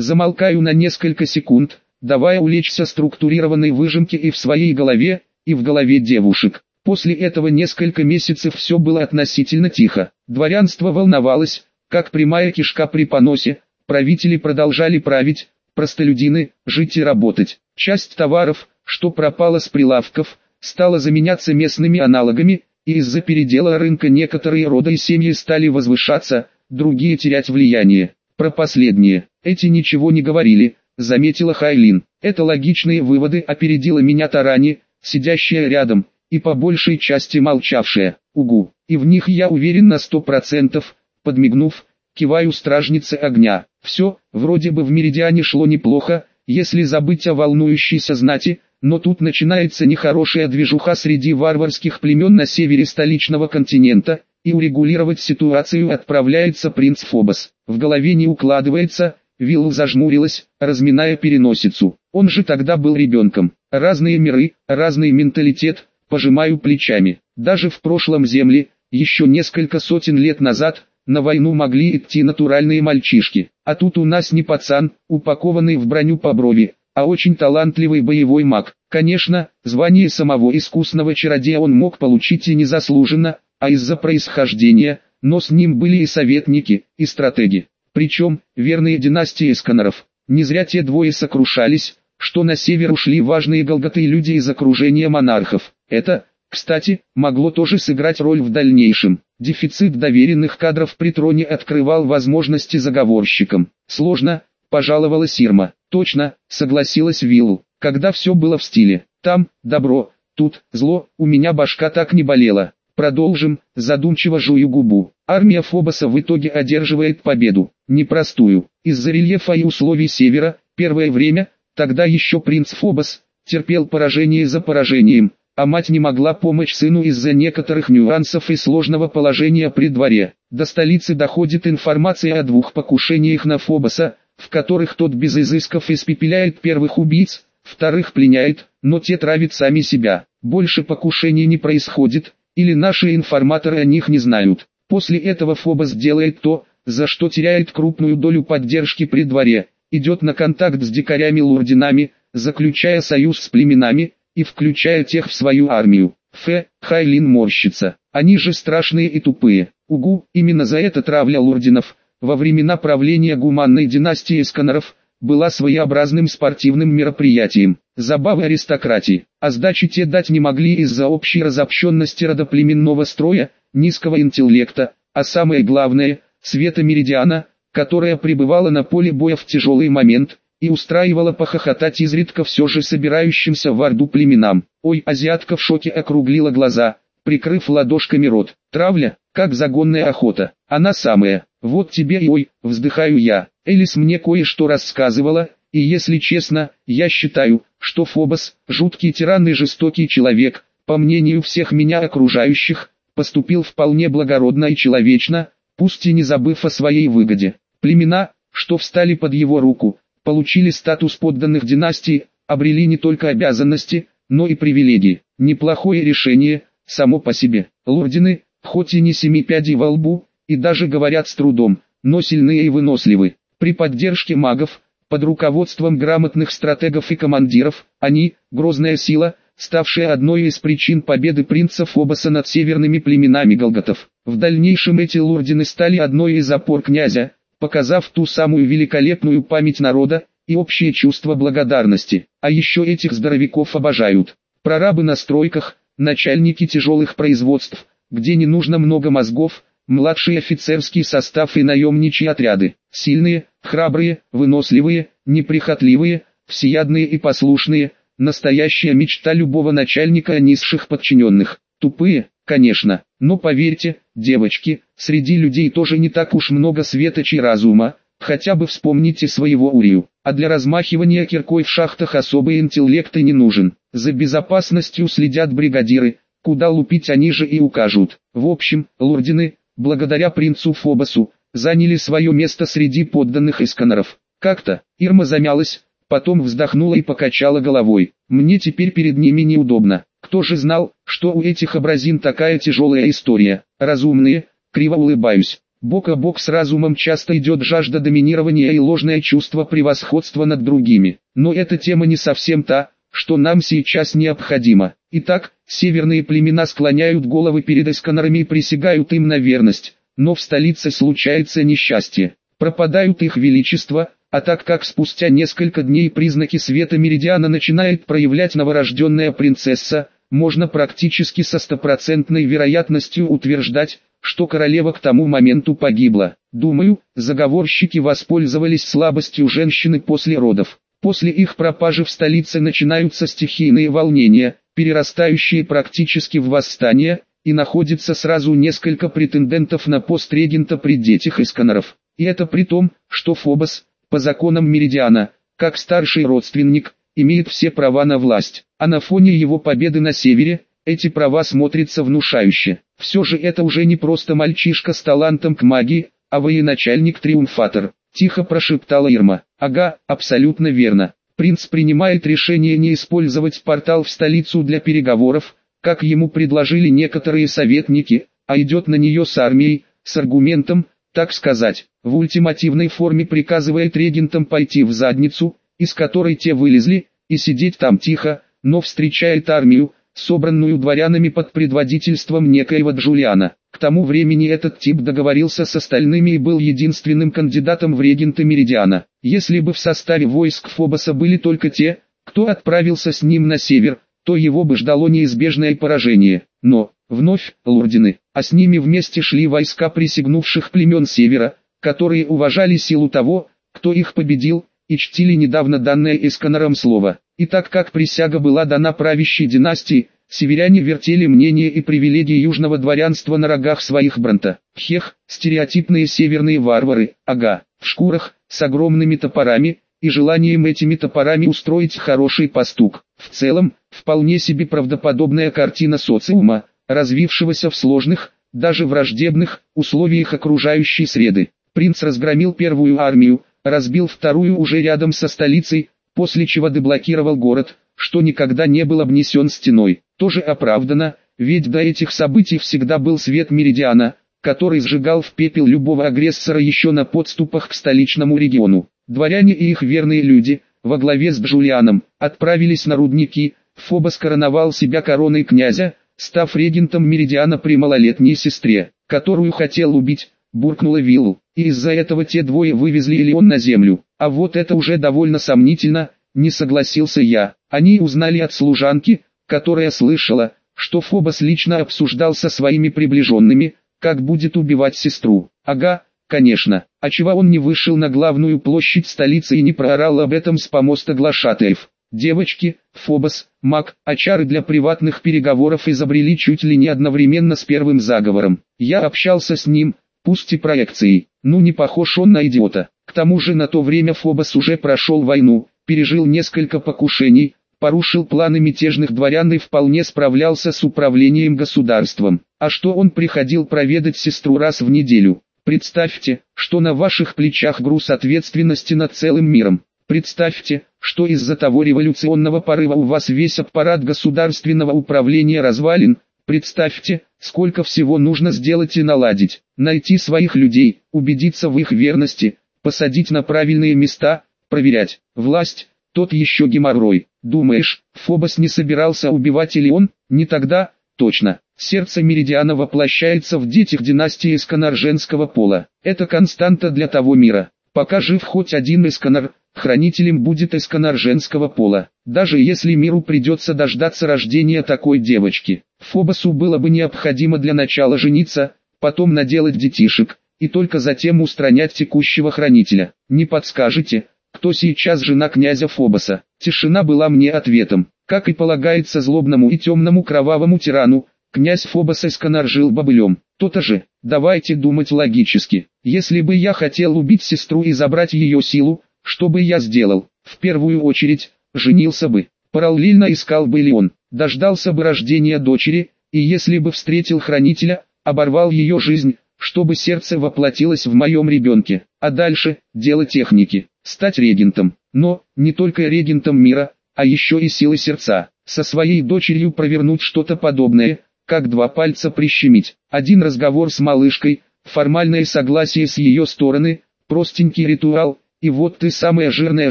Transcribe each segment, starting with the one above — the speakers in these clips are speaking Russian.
Замолкаю на несколько секунд, давая улечься структурированной выжимке и в своей голове, и в голове девушек. После этого несколько месяцев все было относительно тихо. Дворянство волновалось, как прямая кишка при поносе, правители продолжали править, простолюдины – жить и работать. Часть товаров, что пропало с прилавков, стала заменяться местными аналогами, и из-за передела рынка некоторые рода и семьи стали возвышаться, другие терять влияние. Про последние, эти ничего не говорили, заметила Хайлин. Это логичные выводы опередила меня Тарани, сидящая рядом, и по большей части молчавшая. Угу, и в них я уверен на сто процентов, подмигнув, киваю стражнице огня. Все, вроде бы в Меридиане шло неплохо, если забыть о волнующейся знати, но тут начинается нехорошая движуха среди варварских племен на севере столичного континента, и урегулировать ситуацию отправляется принц Фобос. В голове не укладывается, Вилл зажмурилась, разминая переносицу. Он же тогда был ребенком. Разные миры, разный менталитет, пожимаю плечами. Даже в прошлом земле, еще несколько сотен лет назад, на войну могли идти натуральные мальчишки. А тут у нас не пацан, упакованный в броню по брови, а очень талантливый боевой маг. Конечно, звание самого искусного чародея он мог получить и незаслуженно, а из-за происхождения, но с ним были и советники, и стратеги. Причем, верные династии Эсканеров. Не зря те двое сокрушались, что на север ушли важные голготы люди из окружения монархов. Это, кстати, могло тоже сыграть роль в дальнейшем. Дефицит доверенных кадров при троне открывал возможности заговорщикам. Сложно, пожаловалась Ирма. Точно, согласилась Виллу, когда все было в стиле. Там, добро, тут, зло, у меня башка так не болела. Продолжим, задумчиво жую губу. Армия Фобоса в итоге одерживает победу. Непростую. Из-за рельефа и условий севера, первое время, тогда еще принц Фобос, терпел поражение за поражением, а мать не могла помочь сыну из-за некоторых нюансов и сложного положения при дворе. До столицы доходит информация о двух покушениях на Фобоса, в которых тот без изысков испепеляет первых убийц, вторых пленяет, но те травят сами себя. Больше покушений не происходит, или наши информаторы о них не знают. После этого Фобос делает то, за что теряет крупную долю поддержки при дворе, идет на контакт с дикарями-лурдинами, заключая союз с племенами, и включая тех в свою армию. Ф. Хайлин морщится. Они же страшные и тупые. Угу, именно за это травля лурдинов, во времена правления гуманной династии Эсканеров, была своеобразным спортивным мероприятием, забавы аристократии, а сдачи те дать не могли из-за общей разобщенности родоплеменного строя, низкого интеллекта, а самое главное, света меридиана, которая пребывала на поле боя в тяжелый момент, и устраивала похохотать изредка все же собирающимся в Орду племенам. Ой, азиатка в шоке округлила глаза, прикрыв ладошками рот. Травля, как загонная охота, она самая. Вот тебе и ой, вздыхаю я. Элис мне кое-что рассказывала, и если честно, я считаю, что Фобос, жуткий тиран и жестокий человек, по мнению всех меня окружающих, поступил вполне благородно и человечно, пусть и не забыв о своей выгоде. Племена, что встали под его руку, получили статус подданных династии, обрели не только обязанности, но и привилегии. Неплохое решение, само по себе. Лордины, хоть и не семи пядей во лбу, и даже говорят с трудом, но сильные и выносливы. При поддержке магов, под руководством грамотных стратегов и командиров, они, грозная сила, ставшая одной из причин победы принца Фобоса над северными племенами Голготов. В дальнейшем эти лордины стали одной из опор князя, показав ту самую великолепную память народа, и общее чувство благодарности. А еще этих здоровяков обожают. Прорабы на стройках, начальники тяжелых производств, где не нужно много мозгов, младший офицерский состав и наемничьи отряды, сильные, храбрые, выносливые, неприхотливые, всеядные и послушные, настоящая мечта любого начальника низших подчиненных, тупые, конечно, но поверьте, девочки, среди людей тоже не так уж много светочей разума, хотя бы вспомните своего Урию, а для размахивания киркой в шахтах особый интеллект и не нужен, за безопасностью следят бригадиры, куда лупить они же и укажут. В общем, лордины, благодаря принцу Фобосу, заняли свое место среди подданных Исканеров. Как-то, Ирма замялась, потом вздохнула и покачала головой. Мне теперь перед ними неудобно. Кто же знал, что у этих образин такая тяжелая история? Разумные, криво улыбаюсь. Бок о бок с разумом часто идет жажда доминирования и ложное чувство превосходства над другими. Но эта тема не совсем та, что нам сейчас необходимо. Итак, северные племена склоняют головы перед эсканерами и присягают им на верность, но в столице случается несчастье. Пропадают их величество, а так как спустя несколько дней признаки света Меридиана начинает проявлять новорожденная принцесса, можно практически со стопроцентной вероятностью утверждать, что королева к тому моменту погибла. Думаю, заговорщики воспользовались слабостью женщины после родов. После их пропажи в столице начинаются стихийные волнения, перерастающие практически в восстание, и находится сразу несколько претендентов на пост регента при детях Исконоров. И это при том, что Фобос, по законам Меридиана, как старший родственник, имеет все права на власть, а на фоне его победы на севере, эти права смотрятся внушающе. Все же это уже не просто мальчишка с талантом к магии, а военачальник-триумфатор. Тихо прошептала Ирма. Ага, абсолютно верно. Принц принимает решение не использовать портал в столицу для переговоров, как ему предложили некоторые советники, а идет на нее с армией, с аргументом, так сказать, в ультимативной форме приказывает регентам пойти в задницу, из которой те вылезли, и сидеть там тихо, но встречает армию, собранную дворянами под предводительством некоего Джулиана. К тому времени этот тип договорился с остальными и был единственным кандидатом в регенты Меридиана. Если бы в составе войск Фобоса были только те, кто отправился с ним на север, то его бы ждало неизбежное поражение. Но, вновь, лордины, а с ними вместе шли войска присягнувших племен севера, которые уважали силу того, кто их победил, и чтили недавно данное Эсканором слово. И так как присяга была дана правящей династии, северяне вертели мнение и привилегии южного дворянства на рогах своих бранта. Хех, стереотипные северные варвары, ага, в шкурах, с огромными топорами, и желанием этими топорами устроить хороший пастук. В целом, вполне себе правдоподобная картина социума, развившегося в сложных, даже враждебных, условиях окружающей среды. Принц разгромил первую армию, разбил вторую уже рядом со столицей, после чего деблокировал город, что никогда не был обнесен стеной. Тоже оправдано, ведь до этих событий всегда был свет Меридиана, который сжигал в пепел любого агрессора еще на подступах к столичному региону. Дворяне и их верные люди, во главе с Джулианом, отправились на рудники, Фобос короновал себя короной князя, став регентом Меридиана при малолетней сестре, которую хотел убить, буркнула Виллу, и из-за этого те двое вывезли Илион на землю. А вот это уже довольно сомнительно, не согласился я. Они узнали от служанки, которая слышала, что Фобос лично обсуждал со своими приближенными, как будет убивать сестру. Ага, конечно, а чего он не вышел на главную площадь столицы и не проорал об этом с помоста глашатаев. Девочки, Фобос, Мак, а для приватных переговоров изобрели чуть ли не одновременно с первым заговором. Я общался с ним, пусть и проекцией, ну не похож он на идиота. К тому же на то время Фобос уже прошел войну, пережил несколько покушений, порушил планы мятежных дворян и вполне справлялся с управлением государством. А что он приходил проведать сестру раз в неделю? Представьте, что на ваших плечах груз ответственности над целым миром. Представьте, что из-за того революционного порыва у вас весь аппарат государственного управления развален, Представьте, сколько всего нужно сделать и наладить. Найти своих людей, убедиться в их верности, посадить на правильные места, проверять. Власть, тот еще геморрой. Думаешь, Фобос не собирался убивать или он? Не тогда, точно. Сердце Меридиана воплощается в детях династии Эсканар женского пола. Это константа для того мира. Пока жив хоть один Эсканар, хранителем будет Эсканар женского пола. Даже если миру придется дождаться рождения такой девочки. Фобосу было бы необходимо для начала жениться, потом наделать детишек, и только затем устранять текущего хранителя. Не подскажете, кто сейчас жена князя Фобоса? Тишина была мне ответом. Как и полагается злобному и темному кровавому тирану, князь Фобос Эсканар жил бобылем. То-то же, давайте думать логически. Если бы я хотел убить сестру и забрать ее силу, что бы я сделал? В первую очередь, женился бы. Параллельно искал бы ли он, дождался бы рождения дочери, и если бы встретил хранителя, оборвал ее жизнь, чтобы сердце воплотилось в моем ребенке. А дальше, дело техники, стать регентом. Но, не только регентом мира, а еще и силы сердца. Со своей дочерью провернуть что-то подобное, как два пальца прищемить. Один разговор с малышкой, формальное согласие с ее стороны, простенький ритуал, и вот ты самая жирная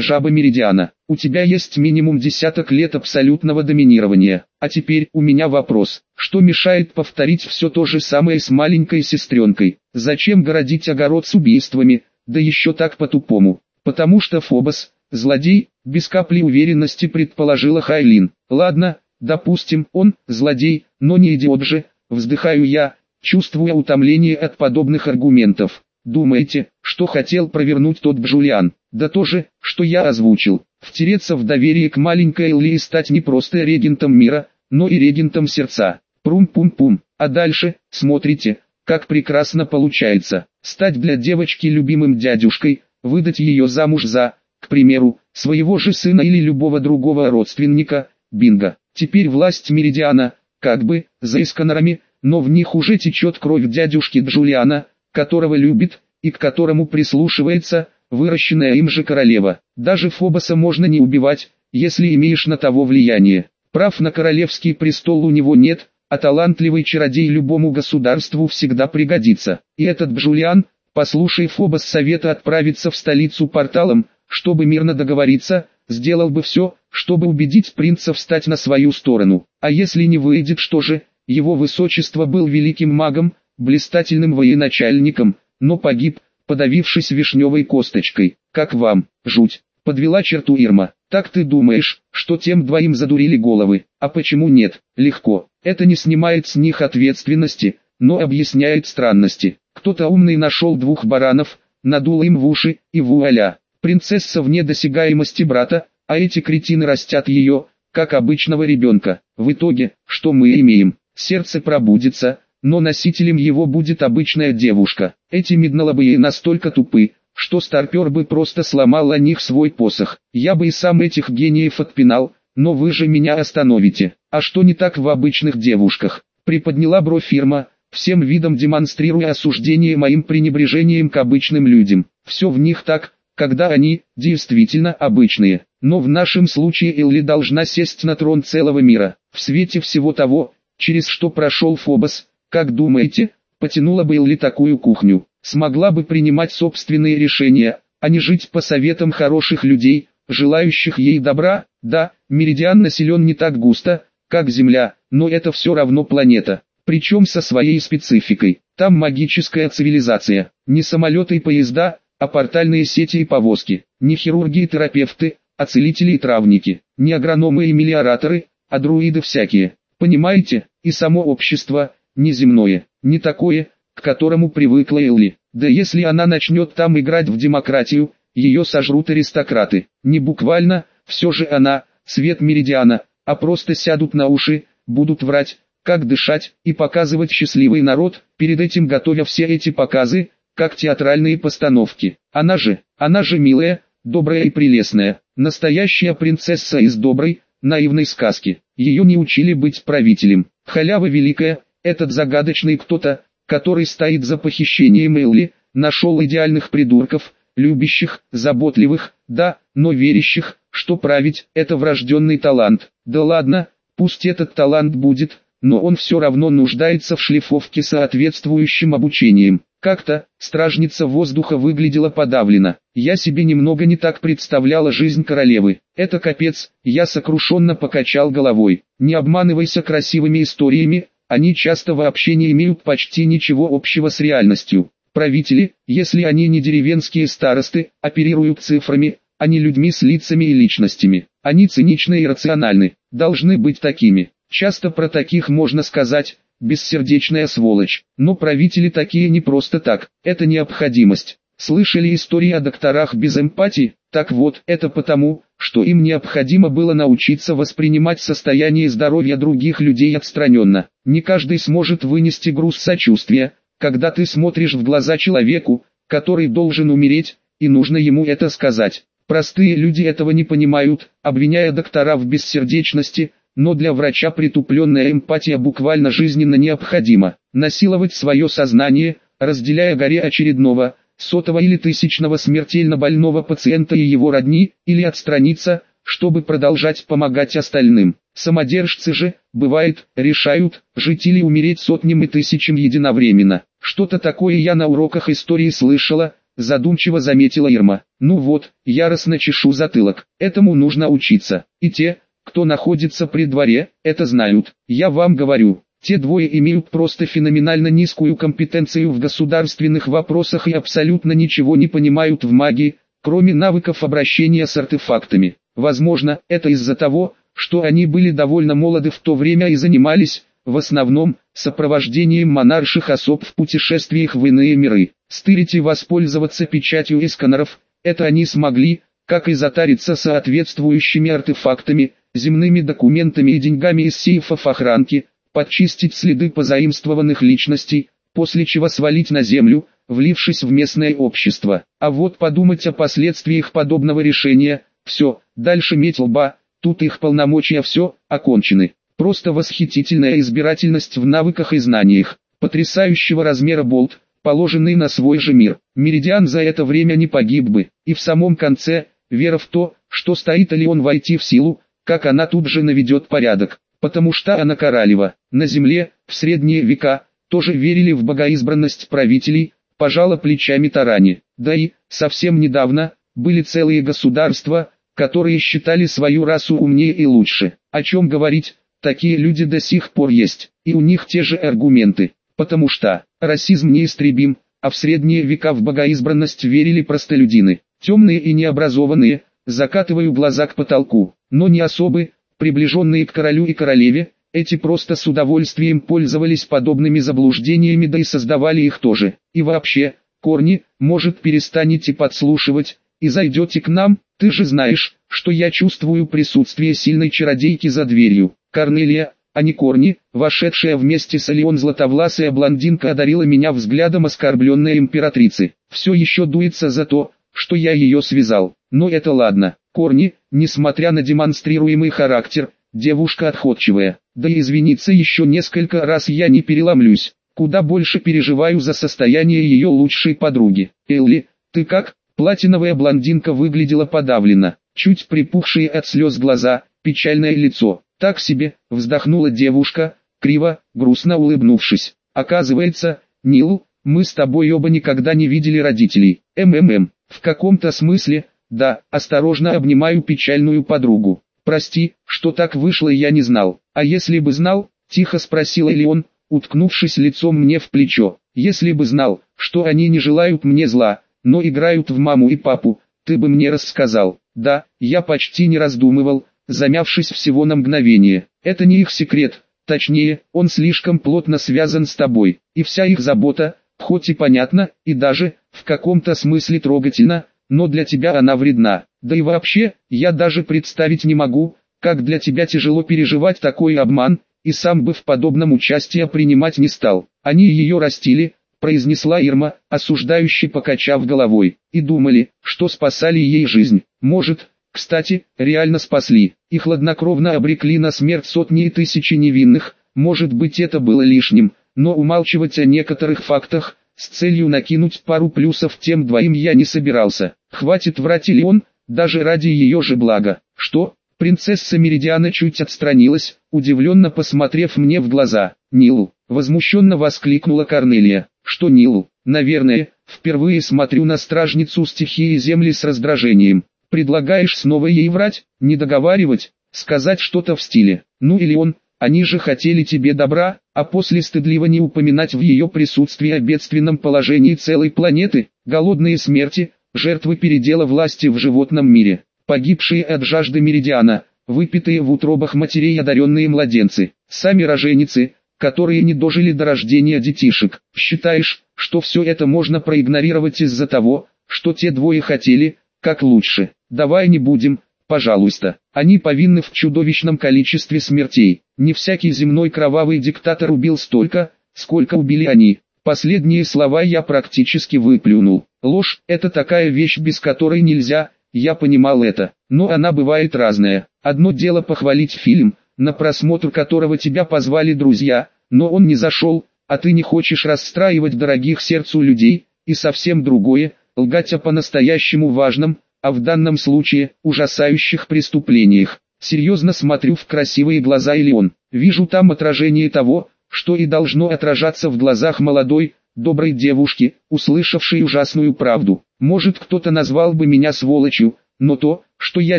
жаба Меридиана. У тебя есть минимум десяток лет абсолютного доминирования. А теперь у меня вопрос. Что мешает повторить все то же самое с маленькой сестренкой? Зачем городить огород с убийствами, да еще так по-тупому? Потому что Фобос, злодей, без капли уверенности предположила Хайлин. Ладно, допустим, он, злодей, но не идиот же, вздыхаю я, чувствуя утомление от подобных аргументов. Думаете, что хотел провернуть тот Бжулиан? Да то же, что я озвучил. Втереться в доверие к маленькой Элли и стать не просто регентом мира, но и регентом сердца. Прум-пум-пум. А дальше, смотрите, как прекрасно получается. Стать для девочки любимым дядюшкой, выдать ее замуж за, к примеру, своего же сына или любого другого родственника, бинго. Теперь власть Меридиана, как бы, за эсканерами, но в них уже течет кровь дядюшки Джулиана, которого любит, и к которому прислушивается, выращенная им же королева. Даже Фобоса можно не убивать, если имеешь на того влияние. Прав на королевский престол у него нет, а талантливый чародей любому государству всегда пригодится. И этот Бжулиан, послушай Фобос совета отправиться в столицу порталом, чтобы мирно договориться, сделал бы все, чтобы убедить принца встать на свою сторону. А если не выйдет что же, его высочество был великим магом, блистательным военачальником, но погиб, подавившись вишневой косточкой. Как вам, жуть, подвела черту Ирма. Так ты думаешь, что тем двоим задурили головы, а почему нет? Легко, это не снимает с них ответственности, но объясняет странности. Кто-то умный нашел двух баранов, надул им в уши, и вуаля. Принцесса вне досягаемости брата, а эти кретины растят ее, как обычного ребенка. В итоге, что мы имеем? Сердце пробудится, но носителем его будет обычная девушка. Эти меднолобые настолько тупы, что старпер бы просто сломал о них свой посох. Я бы и сам этих гениев отпинал, но вы же меня остановите. А что не так в обычных девушках? Приподняла бровь фирма, всем видом демонстрируя осуждение моим пренебрежением к обычным людям. Все в них так, когда они, действительно, обычные. Но в нашем случае Элли должна сесть на трон целого мира. В свете всего того, через что прошел Фобос, как думаете, потянула бы Элли такую кухню? Смогла бы принимать собственные решения, а не жить по советам хороших людей, желающих ей добра? Да, Меридиан населен не так густо, как Земля, но это все равно планета. Причем со своей спецификой. Там магическая цивилизация, не самолеты и поезда, а портальные сети и повозки, не хирурги и терапевты, а целители и травники, не агрономы и мелиораторы, а друиды всякие. Понимаете, и само общество, неземное, не такое, к которому привыкла Элли. Да если она начнет там играть в демократию, ее сожрут аристократы. Не буквально, все же она, свет меридиана, а просто сядут на уши, будут врать, как дышать и показывать счастливый народ, перед этим готовя все эти показы, как театральные постановки. Она же, она же милая, добрая и прелестная, настоящая принцесса из доброй, наивной сказки. Ее не учили быть правителем. Халява великая, этот загадочный кто-то, который стоит за похищением Элли, нашел идеальных придурков, любящих, заботливых, да, но верящих, что править – это врожденный талант. Да ладно, пусть этот талант будет, но он все равно нуждается в шлифовке соответствующим обучением. Как-то, стражница воздуха выглядела подавленно. Я себе немного не так представляла жизнь королевы. Это капец, я сокрушенно покачал головой. Не обманывайся красивыми историями, они часто вообще не имеют почти ничего общего с реальностью. Правители, если они не деревенские старосты, оперируют цифрами, а не людьми с лицами и личностями. Они циничны и рациональны, должны быть такими. Часто про таких можно сказать, бессердечная сволочь. Но правители такие не просто так, это необходимость. Слышали истории о докторах без эмпатии? Так вот, это потому, что им необходимо было научиться воспринимать состояние здоровья других людей отстраненно. Не каждый сможет вынести груз сочувствия, когда ты смотришь в глаза человеку, который должен умереть, и нужно ему это сказать. Простые люди этого не понимают, обвиняя доктора в бессердечности, но для врача притупленная эмпатия буквально жизненно необходима. Насиловать свое сознание, разделяя горе очередного, сотого или тысячного смертельно больного пациента и его родни, или отстраниться, чтобы продолжать помогать остальным. Самодержцы же, бывает, решают, жить или умереть сотням и тысячам единовременно. Что-то такое я на уроках истории слышала, задумчиво заметила Ирма. Ну вот, яростно чешу затылок. Этому нужно учиться. И те, кто находится при дворе, это знают. Я вам говорю, те двое имеют просто феноменально низкую компетенцию в государственных вопросах и абсолютно ничего не понимают в магии, кроме навыков обращения с артефактами. Возможно, это из-за того, что они были довольно молоды в то время и занимались, в основном, сопровождением монарших особ в путешествиях в иные миры. Стырить воспользоваться печатью эсканеров, это они смогли, как и затариться соответствующими артефактами, земными документами и деньгами из сейфов охранки, подчистить следы позаимствованных личностей, после чего свалить на землю, влившись в местное общество. А вот подумать о последствиях подобного решения, все, дальше меть лба, тут их полномочия все, окончены. Просто восхитительная избирательность в навыках и знаниях, потрясающего размера болт, положенный на свой же мир. Меридиан за это время не погиб бы, и в самом конце, вера в то, что стоит ли он войти в силу, как она тут же наведет порядок, потому что она королева. На земле, в средние века, тоже верили в богоизбранность правителей, пожала плечами Тарани. Да и, совсем недавно, были целые государства, которые считали свою расу умнее и лучше. О чем говорить, такие люди до сих пор есть, и у них те же аргументы, потому что, расизм неистребим, а в средние века в богоизбранность верили простолюдины, темные и необразованные, закатываю глаза к потолку, но не особы, приближенные к королю и королеве, эти просто с удовольствием пользовались подобными заблуждениями да и создавали их тоже. И вообще, корни, может перестанете подслушивать, и зайдете к нам, ты же знаешь, что я чувствую присутствие сильной чародейки за дверью. Корнелия, а не корни, вошедшая вместе с Алион златовласая блондинка одарила меня взглядом оскорбленной императрицы. Все еще дуется за то, что я ее связал. Но это ладно. Корни, несмотря на демонстрируемый характер, девушка отходчивая. Да и извиниться еще несколько раз я не переломлюсь. Куда больше переживаю за состояние ее лучшей подруги. Элли, ты как? Платиновая блондинка выглядела подавленно. Чуть припухшие от слез глаза, печальное лицо. Так себе, вздохнула девушка, криво, грустно улыбнувшись. Оказывается, Нил, мы с тобой оба никогда не видели родителей. МММ, в каком-то смысле, да, осторожно обнимаю печальную подругу. Прости, что так вышло я не знал. А если бы знал, тихо спросил Элеон, уткнувшись лицом мне в плечо. Если бы знал, что они не желают мне зла, но играют в маму и папу, ты бы мне рассказал. Да, я почти не раздумывал, замявшись всего на мгновение. Это не их секрет, точнее, он слишком плотно связан с тобой, и вся их забота, хоть и понятно, и даже, в каком-то смысле трогательно, но для тебя она вредна. Да и вообще, я даже представить не могу, как для тебя тяжело переживать такой обман, и сам бы в подобном участие принимать не стал. Они ее растили, произнесла Ирма, осуждающе покачав головой, и думали, что спасали ей жизнь. Может, кстати, реально спасли, и хладнокровно обрекли на смерть сотни и тысячи невинных, может быть это было лишним, но умалчивать о некоторых фактах, с целью накинуть пару плюсов тем двоим я не собирался. Хватит врать или он, даже ради ее же блага. Что? Принцесса Меридиана чуть отстранилась, удивленно посмотрев мне в глаза. Нил, возмущенно воскликнула Корнелия. Что Нил? Наверное, впервые смотрю на стражницу стихии земли с раздражением. Предлагаешь снова ей врать, не договаривать, сказать что-то в стиле. Ну или он, они же хотели тебе добра, а после стыдливо не упоминать в ее присутствии о бедственном положении целой планеты, голодные смерти, жертвы передела власти в животном мире, погибшие от жажды меридиана, выпитые в утробах матерей одаренные младенцы, сами роженицы, которые не дожили до рождения детишек. Считаешь, что все это можно проигнорировать из-за того, что те двое хотели, как лучше. Давай не будем, пожалуйста. Они повинны в чудовищном количестве смертей. Не всякий земной кровавый диктатор убил столько, сколько убили они. Последние слова я практически выплюнул. Ложь – это такая вещь, без которой нельзя, я понимал это. Но она бывает разная. Одно дело похвалить фильм, на просмотр которого тебя позвали друзья, но он не зашел, а ты не хочешь расстраивать дорогих сердцу людей, и совсем другое – лгать о по-настоящему важном, а в данном случае, ужасающих преступлениях. Серьезно смотрю в красивые глаза Элеон, вижу там отражение того, что и должно отражаться в глазах молодой, доброй девушки, услышавшей ужасную правду. Может кто-то назвал бы меня сволочью, но то, что я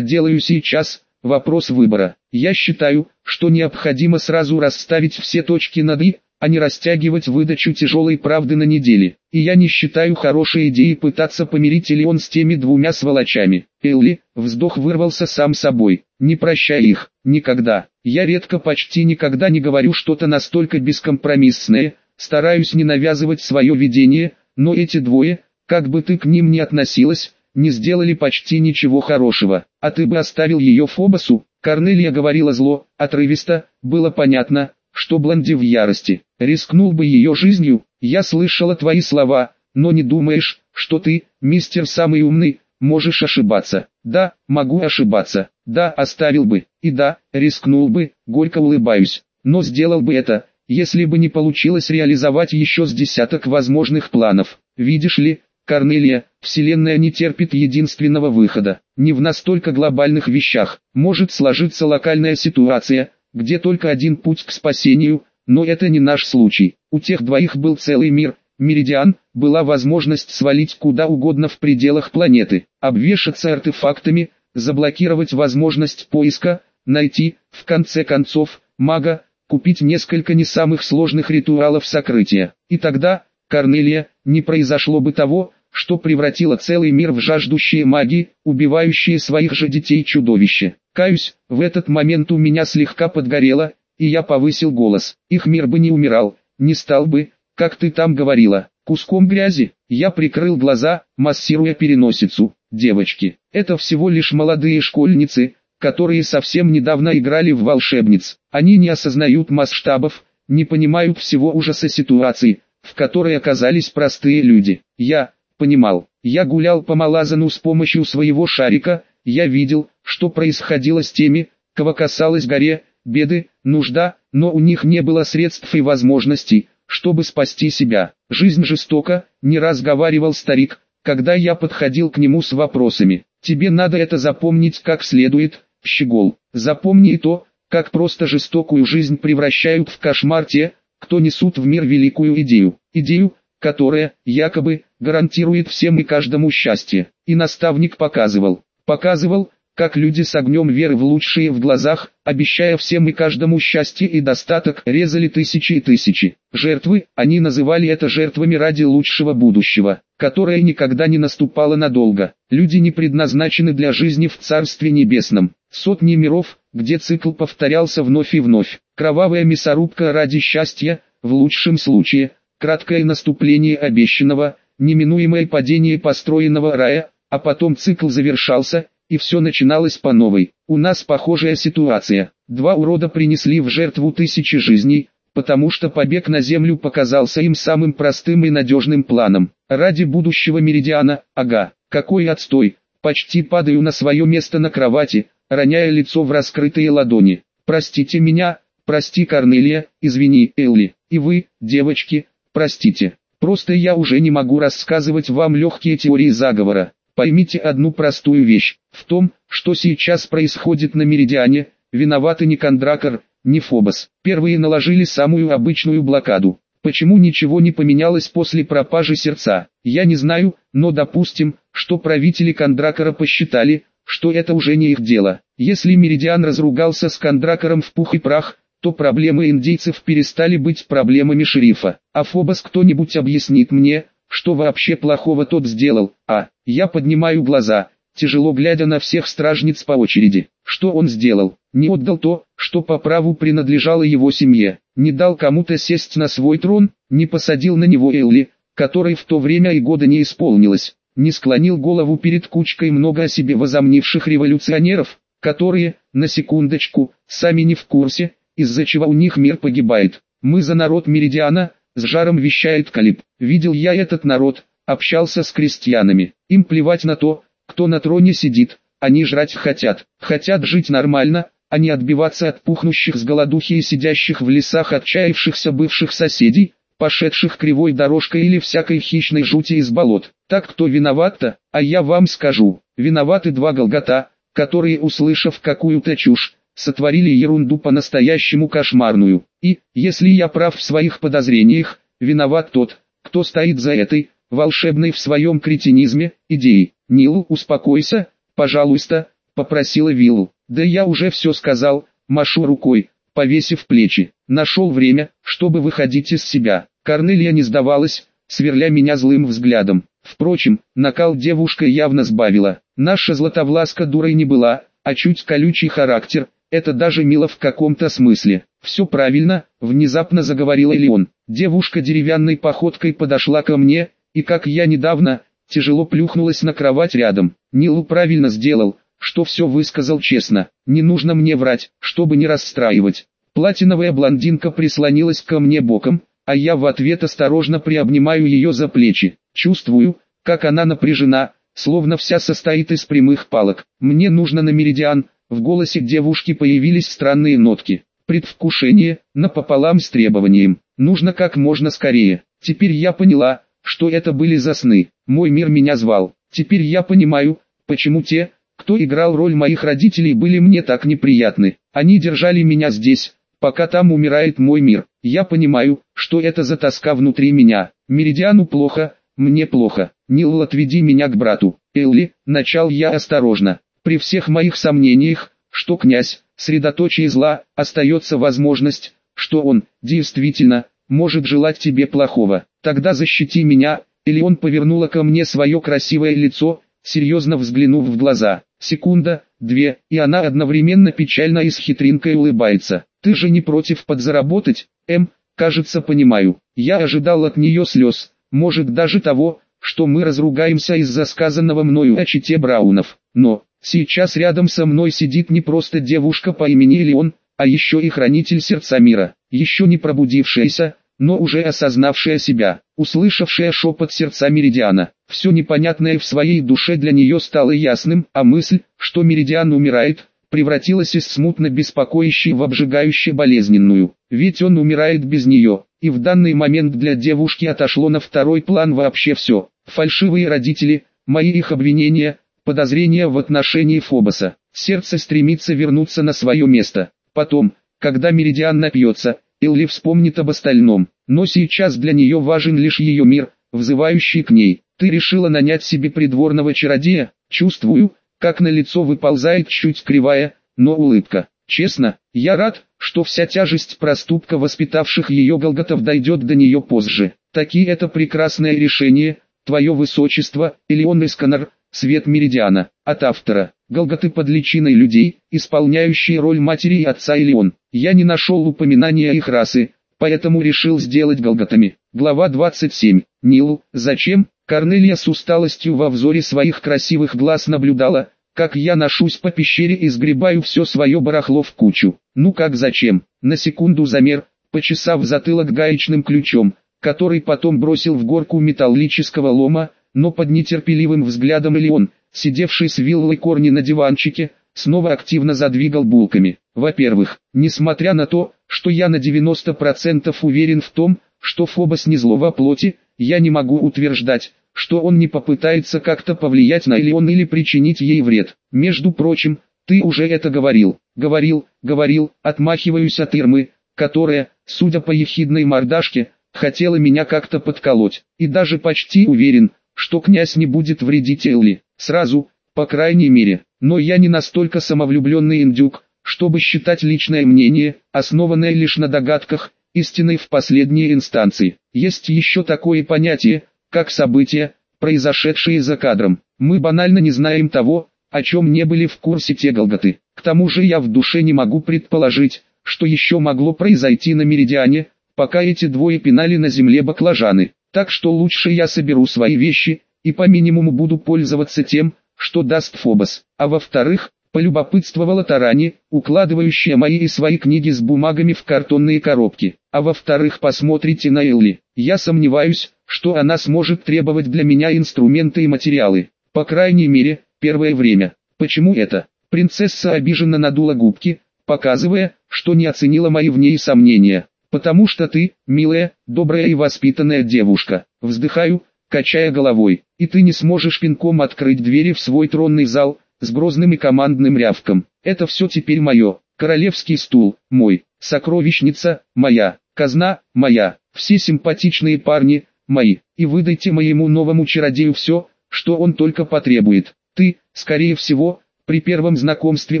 делаю сейчас, вопрос выбора. Я считаю, что необходимо сразу расставить все точки над «и», а не растягивать выдачу тяжелой правды на недели. И я не считаю хорошей идеей пытаться помирить Элеон с теми двумя сволочами. Элли, вздох вырвался сам собой. Не прощай их, никогда. Я редко почти никогда не говорю что-то настолько бескомпромиссное, стараюсь не навязывать свое видение, но эти двое, как бы ты к ним ни относилась, не сделали почти ничего хорошего. А ты бы оставил ее Фобосу? Корнелия говорила зло, отрывисто, было понятно, что Блонди в ярости. Рискнул бы ее жизнью, я слышала твои слова, но не думаешь, что ты, мистер самый умный, можешь ошибаться. Да, могу ошибаться. Да, оставил бы. И да, рискнул бы, горько улыбаюсь. Но сделал бы это, если бы не получилось реализовать еще с десяток возможных планов. Видишь ли, Корнелия, Вселенная не терпит единственного выхода. Не в настолько глобальных вещах. Может сложиться локальная ситуация, где только один путь к спасению, но это не наш случай. У тех двоих был целый мир, Меридиан, была возможность свалить куда угодно в пределах планеты, обвешаться артефактами, заблокировать возможность поиска, найти, в конце концов, мага, купить несколько не самых сложных ритуалов сокрытия. И тогда, Корнелия, не произошло бы того, что превратило целый мир в жаждущие маги, убивающие своих же детей чудовище. Каюсь, в этот момент у меня слегка подгорело, и я повысил голос. Их мир бы не умирал, не стал бы, как ты там говорила, куском грязи. Я прикрыл глаза, массируя переносицу. Девочки, это всего лишь молодые школьницы, которые совсем недавно играли в волшебниц. Они не осознают масштабов, не понимают всего ужаса ситуации, в которой оказались простые люди. Я, понимал, я гулял по Малазану с помощью своего шарика, я видел, что происходило с теми, кого касалась горе, беды, нужда, но у них не было средств и возможностей, чтобы спасти себя. Жизнь жестока, не разговаривал старик, когда я подходил к нему с вопросами. Тебе надо это запомнить как следует, щегол. Запомни и то, как просто жестокую жизнь превращают в кошмар те, кто несут в мир великую идею. Идею, которая, якобы, гарантирует всем и каждому счастье. И наставник показывал, показывал, как люди с огнем веры в лучшие в глазах, обещая всем и каждому счастье и достаток, резали тысячи и тысячи. Жертвы, они называли это жертвами ради лучшего будущего, которое никогда не наступало надолго. Люди не предназначены для жизни в Царстве Небесном. Сотни миров, где цикл повторялся вновь и вновь. Кровавая мясорубка ради счастья, в лучшем случае, краткое наступление обещанного, неминуемое падение построенного рая, а потом цикл завершался, и все начиналось по новой. У нас похожая ситуация. Два урода принесли в жертву тысячи жизней, потому что побег на землю показался им самым простым и надежным планом. Ради будущего меридиана, ага, какой отстой. Почти падаю на свое место на кровати, роняя лицо в раскрытые ладони. Простите меня, прости Корнелия, извини, Элли, и вы, девочки, простите. Просто я уже не могу рассказывать вам легкие теории заговора. Поймите одну простую вещь. В том, что сейчас происходит на Меридиане, виноваты не Кондракор, не Фобос. Первые наложили самую обычную блокаду. Почему ничего не поменялось после пропажи сердца? Я не знаю, но допустим, что правители Кондракора посчитали, что это уже не их дело. Если Меридиан разругался с Кондракором в пух и прах, то проблемы индейцев перестали быть проблемами шерифа. А Фобос кто-нибудь объяснит мне, что вообще плохого тот сделал, а, я поднимаю глаза, тяжело глядя на всех стражниц по очереди. Что он сделал? Не отдал то, что по праву принадлежало его семье, не дал кому-то сесть на свой трон, не посадил на него Элли, которой в то время и года не исполнилось, не склонил голову перед кучкой много о себе возомнивших революционеров, которые, на секундочку, сами не в курсе, из-за чего у них мир погибает. Мы за народ Меридиана, с жаром вещает Калиб. Видел я этот народ, общался с крестьянами. Им плевать на то, кто на троне сидит, они жрать хотят. Хотят жить нормально, а не отбиваться от пухнущих с голодухи и сидящих в лесах отчаявшихся бывших соседей, пошедших кривой дорожкой или всякой хищной жути из болот. Так кто виноват-то, а я вам скажу, виноваты два голгота, которые, услышав какую-то чушь, сотворили ерунду по-настоящему кошмарную. И, если я прав в своих подозрениях, виноват тот, кто стоит за этой, волшебной в своем кретинизме, идеей. Нил, успокойся, пожалуйста, попросила Виллу. Да я уже все сказал, машу рукой, повесив плечи. Нашел время, чтобы выходить из себя. Корнелия не сдавалась, сверля меня злым взглядом. Впрочем, накал девушка явно сбавила. Наша Златовласка дурой не была, а чуть колючий характер, это даже мило в каком-то смысле. «Все правильно», — внезапно заговорила Элеон. Девушка деревянной походкой подошла ко мне, и как я недавно, тяжело плюхнулась на кровать рядом. Нилу правильно сделал, что все высказал честно. Не нужно мне врать, чтобы не расстраивать. Платиновая блондинка прислонилась ко мне боком, а я в ответ осторожно приобнимаю ее за плечи. Чувствую, как она напряжена, словно вся состоит из прямых палок. Мне нужно на меридиан, в голосе девушки появились странные нотки. Предвкушение, напополам с требованием. Нужно как можно скорее. Теперь я поняла, что это были за сны. Мой мир меня звал. Теперь я понимаю, почему те, кто играл роль моих родителей были мне так неприятны. Они держали меня здесь, пока там умирает мой мир. Я понимаю, что это за тоска внутри меня. Меридиану плохо, мне плохо. Нил, отведи меня к брату. Элли, начал я осторожно. При всех моих сомнениях, что князь, средоточие зла, остается возможность, что он, действительно, может желать тебе плохого. Тогда защити меня, или он повернула ко мне свое красивое лицо, серьезно взглянув в глаза. Секунда, две, и она одновременно печально и с хитринкой улыбается. Ты же не против подзаработать, М, кажется понимаю. Я ожидал от нее слез, может даже того, что мы разругаемся из-за сказанного мною о чите Браунов. Но, сейчас рядом со мной сидит не просто девушка по имени Элеон, а еще и хранитель сердца мира, еще не пробудившаяся, но уже осознавшая себя, услышавшая шепот сердца Меридиана. Все непонятное в своей душе для нее стало ясным, а мысль, что Меридиан умирает, превратилась из смутно беспокоящей в обжигающе болезненную. Ведь он умирает без нее, и в данный момент для девушки отошло на второй план вообще все. Фальшивые родители, мои их обвинения, подозрения в отношении Фобоса. Сердце стремится вернуться на свое место. Потом, когда Меридиан напьется, Элли вспомнит об остальном. Но сейчас для нее важен лишь ее мир, взывающий к ней. Ты решила нанять себе придворного чародея? Чувствую, как на лицо выползает чуть кривая, но улыбка. Честно, я рад, что вся тяжесть проступка воспитавших ее Голготов дойдет до нее позже. Такие это прекрасное решение, Твое Высочество, Элеон Исканар, Свет Меридиана, от автора, Голготы под личиной людей, исполняющие роль матери и отца Элеон. Я не нашел упоминания их расы, поэтому решил сделать Голготами. Глава 27. Нилу, зачем? Корнелия с усталостью во взоре своих красивых глаз наблюдала, как я ношусь по пещере и сгребаю все свое барахло в кучу. Ну как зачем? На секунду замер, почесав затылок гаечным ключом, который потом бросил в горку металлического лома, но под нетерпеливым взглядом Элеон, сидевший с виллой корни на диванчике, снова активно задвигал булками. Во-первых, несмотря на то, что я на 90% уверен в том, что Фобос не зло во плоти, я не могу утверждать, что он не попытается как-то повлиять на Элеон или причинить ей вред. Между прочим, ты уже это говорил, говорил, говорил, отмахиваюсь от Ирмы, которая, судя по ехидной мордашке, хотела меня как-то подколоть, и даже почти уверен, что князь не будет вредить Элли, сразу, по крайней мере, но я не настолько самовлюбленный индюк, чтобы считать личное мнение, основанное лишь на догадках, истиной в последней инстанции. Есть еще такое понятие, как события, произошедшие за кадром. Мы банально не знаем того, о чем не были в курсе те Голготы. К тому же я в душе не могу предположить, что еще могло произойти на Меридиане, пока эти двое пинали на земле баклажаны. Так что лучше я соберу свои вещи, и по минимуму буду пользоваться тем, что даст Фобос. А во-вторых, полюбопытствовала Тарани, укладывающая мои и свои книги с бумагами в картонные коробки. А во-вторых, посмотрите на Элли. Я сомневаюсь, что она сможет требовать для меня инструменты и материалы. По крайней мере, первое время. Почему это? Принцесса обиженно надула губки, показывая, что не оценила мои в ней сомнения. Потому что ты, милая, добрая и воспитанная девушка. Вздыхаю, качая головой. И ты не сможешь пинком открыть двери в свой тронный зал, с грозным и командным рявком. Это все теперь мое. Королевский стул, мой. Сокровищница, моя. Казна, моя. Все симпатичные парни, мои, и выдайте моему новому чародею все, что он только потребует. Ты, скорее всего, при первом знакомстве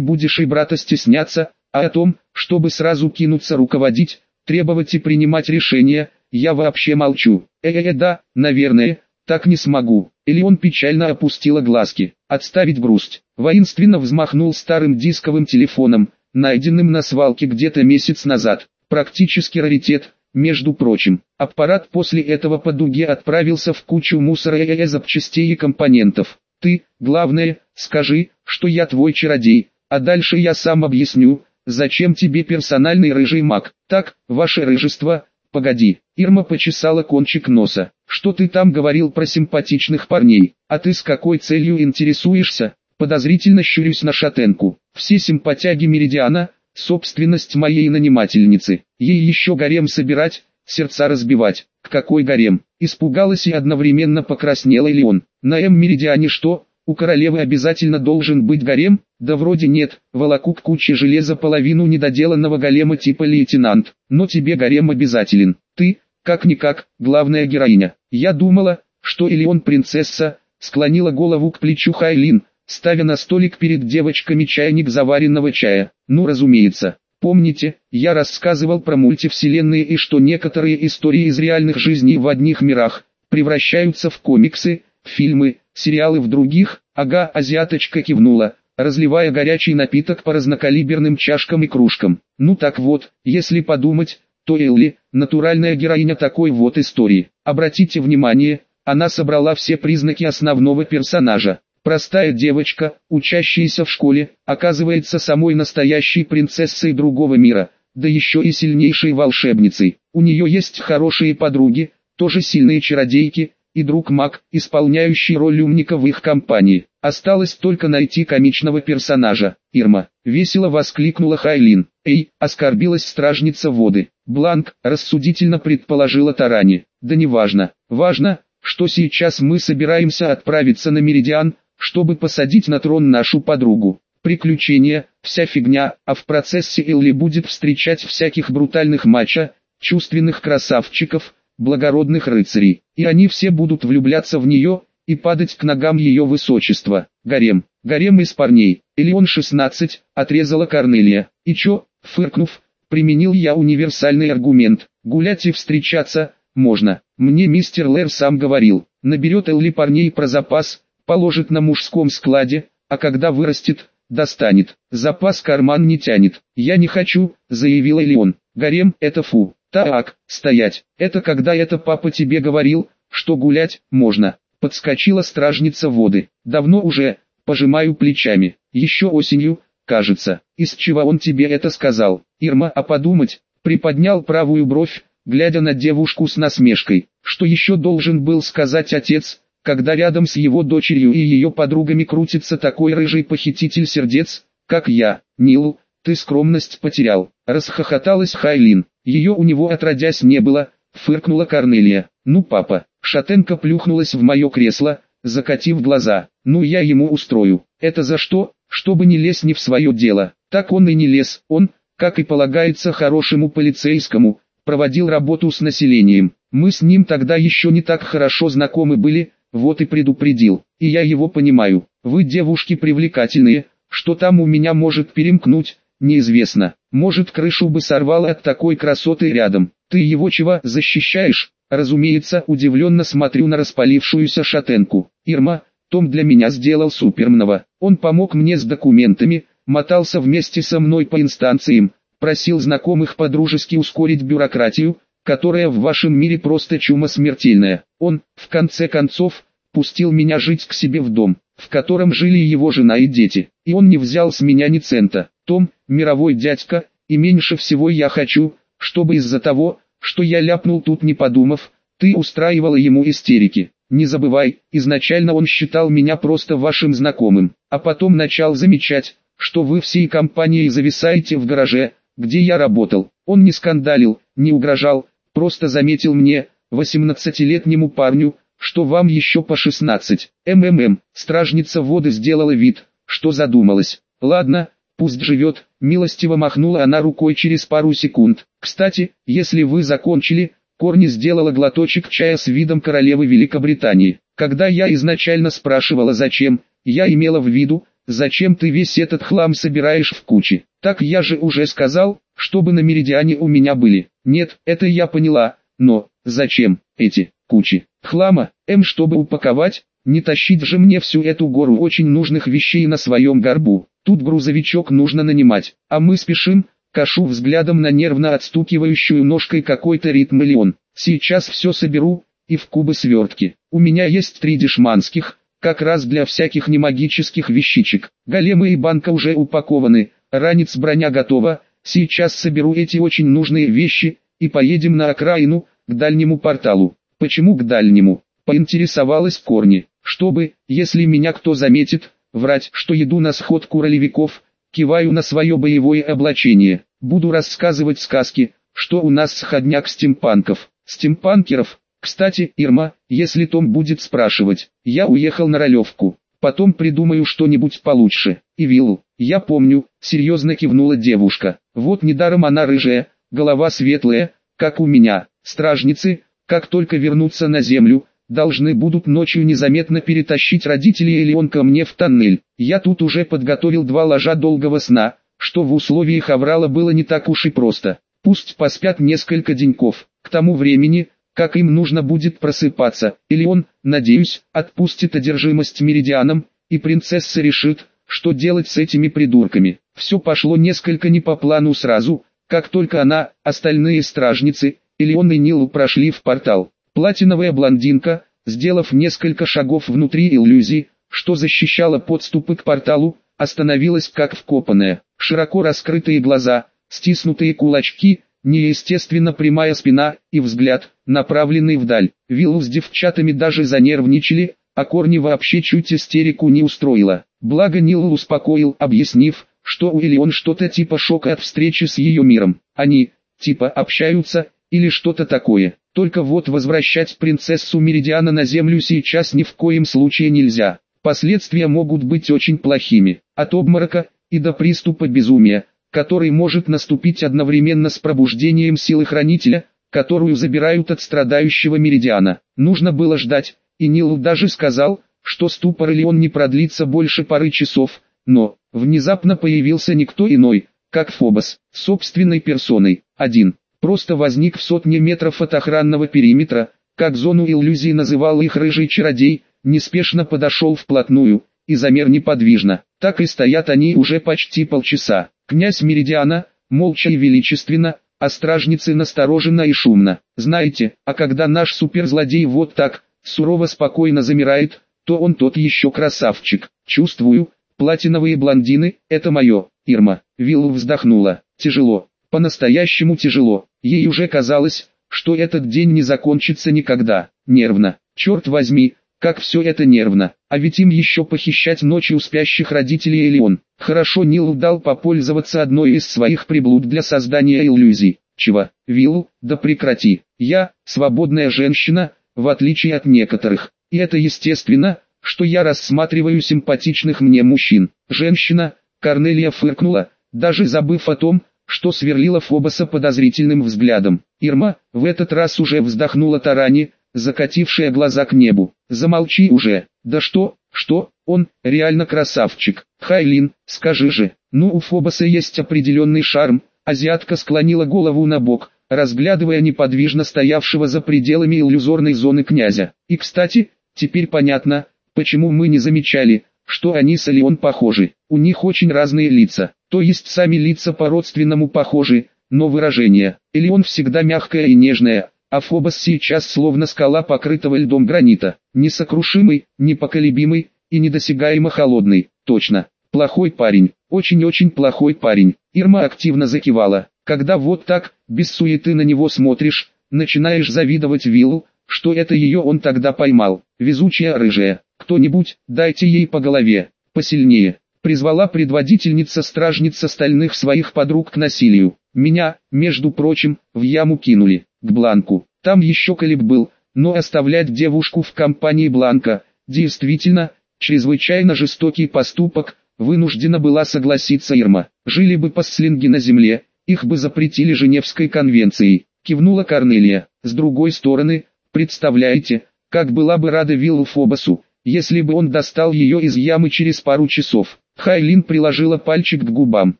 будешь и брата стесняться, а о том, чтобы сразу кинуться руководить, требовать и принимать решения, я вообще молчу. Э-э-э, да, наверное, так не смогу. Или он печально опустила глазки. Отставить грусть. Воинственно взмахнул старым дисковым телефоном, найденным на свалке где-то месяц назад. Практически раритет, между прочим. Аппарат после этого по дуге отправился в кучу мусора и запчастей и компонентов. Ты, главное, скажи, что я твой чародей, а дальше я сам объясню, зачем тебе персональный рыжий маг. Так, ваше рыжество, погоди. Ирма почесала кончик носа. Что ты там говорил про симпатичных парней? А ты с какой целью интересуешься? Подозрительно щурюсь на шатенку. Все симпатяги Меридиана, собственность моей нанимательницы. Ей еще гарем собирать, сердца разбивать. К какой гарем? Испугалась и одновременно покраснела ли он. На М-меридиане что? У королевы обязательно должен быть гарем? Да вроде нет, волоку к куче железа половину недоделанного голема типа лейтенант. Но тебе гарем обязателен. Ты, как-никак, главная героиня. Я думала, что или он принцесса, склонила голову к плечу Хайлин, ставя на столик перед девочками чайник заваренного чая. Ну разумеется. Помните, я рассказывал про мультивселенные и что некоторые истории из реальных жизней в одних мирах превращаются в комиксы, фильмы, сериалы в других, ага, азиаточка кивнула, разливая горячий напиток по разнокалиберным чашкам и кружкам. Ну так вот, если подумать, то Элли, натуральная героиня такой вот истории. Обратите внимание, она собрала все признаки основного персонажа. Простая девочка, учащаяся в школе, оказывается самой настоящей принцессой другого мира, да еще и сильнейшей волшебницей. У нее есть хорошие подруги, тоже сильные чародейки, и друг маг, исполняющий роль умника в их компании. Осталось только найти комичного персонажа. Ирма, весело воскликнула Хайлин. Эй, оскорбилась стражница воды. Бланк, рассудительно предположила Тарани. Да не важно. Важно, что сейчас мы собираемся отправиться на Меридиан, чтобы посадить на трон нашу подругу. Приключения, вся фигня, а в процессе Элли будет встречать всяких брутальных мачо, чувственных красавчиков, благородных рыцарей, и они все будут влюбляться в нее, и падать к ногам ее высочества. Гарем, гарем из парней, или он 16, отрезала Корнелия. И чё, фыркнув, применил я универсальный аргумент, гулять и встречаться, можно. Мне мистер Лэр сам говорил, наберет Элли парней про запас, положит на мужском складе, а когда вырастет, достанет. Запас карман не тянет. Я не хочу, заявила Леон. Гарем, это фу. Так, стоять. Это когда это папа тебе говорил, что гулять можно. Подскочила стражница воды. Давно уже, пожимаю плечами. Еще осенью, кажется. Из чего он тебе это сказал? Ирма, а подумать, приподнял правую бровь, глядя на девушку с насмешкой. Что еще должен был сказать отец, когда рядом с его дочерью и ее подругами крутится такой рыжий похититель сердец, как я, Нил, ты скромность потерял. Расхохоталась Хайлин. Ее у него отродясь не было, фыркнула Корнелия. Ну папа, шатенка плюхнулась в мое кресло, закатив глаза. Ну я ему устрою. Это за что? Чтобы не лезть не в свое дело. Так он и не лез. Он, как и полагается хорошему полицейскому, проводил работу с населением. Мы с ним тогда еще не так хорошо знакомы были, вот и предупредил. И я его понимаю. Вы девушки привлекательные, что там у меня может перемкнуть, неизвестно. Может крышу бы сорвало от такой красоты рядом. Ты его чего защищаешь? Разумеется, удивленно смотрю на распалившуюся шатенку. Ирма, Том для меня сделал супермного. Он помог мне с документами, мотался вместе со мной по инстанциям, просил знакомых подружески ускорить бюрократию, которая в вашем мире просто чума смертельная. Он, в конце концов, пустил меня жить к себе в дом, в котором жили его жена и дети, и он не взял с меня ни цента. Том, мировой дядька, и меньше всего я хочу, чтобы из-за того, что я ляпнул тут не подумав, ты устраивала ему истерики. Не забывай, изначально он считал меня просто вашим знакомым, а потом начал замечать, что вы всей компанией зависаете в гараже, где я работал. Он не скандалил, не угрожал, просто заметил мне, 18-летнему парню, что вам еще по 16. МММ, стражница воды сделала вид, что задумалась. Ладно, Пусть живет, милостиво махнула она рукой через пару секунд. Кстати, если вы закончили, Корни сделала глоточек чая с видом королевы Великобритании. Когда я изначально спрашивала зачем, я имела в виду, зачем ты весь этот хлам собираешь в кучи. Так я же уже сказал, чтобы на меридиане у меня были. Нет, это я поняла, но, зачем, эти, кучи, хлама, М, чтобы упаковать, не тащить же мне всю эту гору очень нужных вещей на своем горбу. Тут грузовичок нужно нанимать, а мы спешим, кашу взглядом на нервно отстукивающую ножкой какой-то ритм миллион. Сейчас все соберу, и в кубы свертки. У меня есть три дешманских, как раз для всяких немагических вещичек. Големы и банка уже упакованы, ранец броня готова, сейчас соберу эти очень нужные вещи, и поедем на окраину, к дальнему порталу. Почему к дальнему? Поинтересовалась Корни, чтобы, если меня кто заметит, врать, что еду на сходку ролевиков, киваю на свое боевое облачение, буду рассказывать сказки, что у нас сходняк стимпанков, стимпанкеров, кстати, Ирма, если Том будет спрашивать, я уехал на ролевку, потом придумаю что-нибудь получше. И виллу, я помню, серьезно кивнула девушка. Вот недаром она рыжая, голова светлая, как у меня. Стражницы, как только вернутся на землю, должны будут ночью незаметно перетащить родителей или он ко мне в тоннель. Я тут уже подготовил два ложа долгого сна, что в условиях аврала было не так уж и просто. Пусть поспят несколько деньков. К тому времени, как им нужно будет просыпаться, или он, надеюсь, отпустит одержимость меридианом, и принцесса решит, что делать с этими придурками. Все пошло несколько не по плану сразу, как только она, остальные стражницы, или он и Нилу прошли в портал. Платиновая блондинка, сделав несколько шагов внутри иллюзии, что защищала подступы к порталу, остановилась как вкопанная. Широко раскрытые глаза, стиснутые кулачки, неестественно прямая спина и взгляд, направленный вдаль. Виллу с девчатами даже занервничали, а Корни вообще чуть истерику не устроила. Благо Нил успокоил, объяснив, что у Элион что-то типа шока от встречи с ее миром. Они, типа, общаются, или что-то такое. Только вот возвращать принцессу Меридиана на землю сейчас ни в коем случае нельзя. Последствия могут быть очень плохими. От обморока и до приступа безумия, который может наступить одновременно с пробуждением силы хранителя, которую забирают от страдающего Меридиана. Нужно было ждать, и Нил даже сказал, что ступор или он не продлится больше пары часов, но, внезапно появился никто иной, как Фобос, собственной персоной, один, просто возник в сотне метров от охранного периметра, как зону иллюзий называл их рыжий чародей, неспешно подошел вплотную, и замер неподвижно, так и стоят они уже почти полчаса. Князь Меридиана, молча и величественно, а стражницы настороженно и шумно. Знаете, а когда наш суперзлодей вот так, сурово спокойно замирает, то он тот еще красавчик. Чувствую, платиновые блондины, это мое. Ирма, Виллу вздохнула. Тяжело, по-настоящему тяжело. Ей уже казалось, что этот день не закончится никогда. Нервно. Черт возьми, как все это нервно. А ведь им еще похищать ночью спящих родителей или он. Хорошо Нил дал попользоваться одной из своих приблуд для создания иллюзий. Чего? Вилл, да прекрати. Я, свободная женщина, в отличие от некоторых. И это естественно, что я рассматриваю симпатичных мне мужчин. Женщина, Корнелия фыркнула, даже забыв о том, что сверлила Фобоса подозрительным взглядом. Ирма, в этот раз уже вздохнула Тарани, закатившая глаза к небу. Замолчи уже. Да что, что, он, реально красавчик. Хайлин, скажи же, ну у Фобоса есть определенный шарм. Азиатка склонила голову на бок, разглядывая неподвижно стоявшего за пределами иллюзорной зоны князя. И кстати, теперь понятно, почему мы не замечали, что они с Элеон похожи. У них очень разные лица, то есть сами лица по-родственному похожи, но выражение. Элеон всегда мягкое и нежное, а Фобос сейчас словно скала покрытого льдом гранита, несокрушимый, непоколебимый и недосягаемо холодный, точно, плохой парень, очень-очень плохой парень. Ирма активно закивала, когда вот так, без суеты на него смотришь, начинаешь завидовать Виллу, что это ее он тогда поймал, везучая рыжая, кто-нибудь, дайте ей по голове, посильнее, призвала предводительница стражниц остальных своих подруг к насилию. Меня, между прочим, в яму кинули к Бланку. Там еще Калиб был, но оставлять девушку в компании Бланка, действительно, чрезвычайно жестокий поступок, вынуждена была согласиться Ирма. Жили бы послинги на земле, их бы запретили Женевской конвенцией. Кивнула Корнелия. С другой стороны, представляете, как была бы рада Виллу Фобосу, если бы он достал ее из ямы через пару часов. Хайлин приложила пальчик к губам.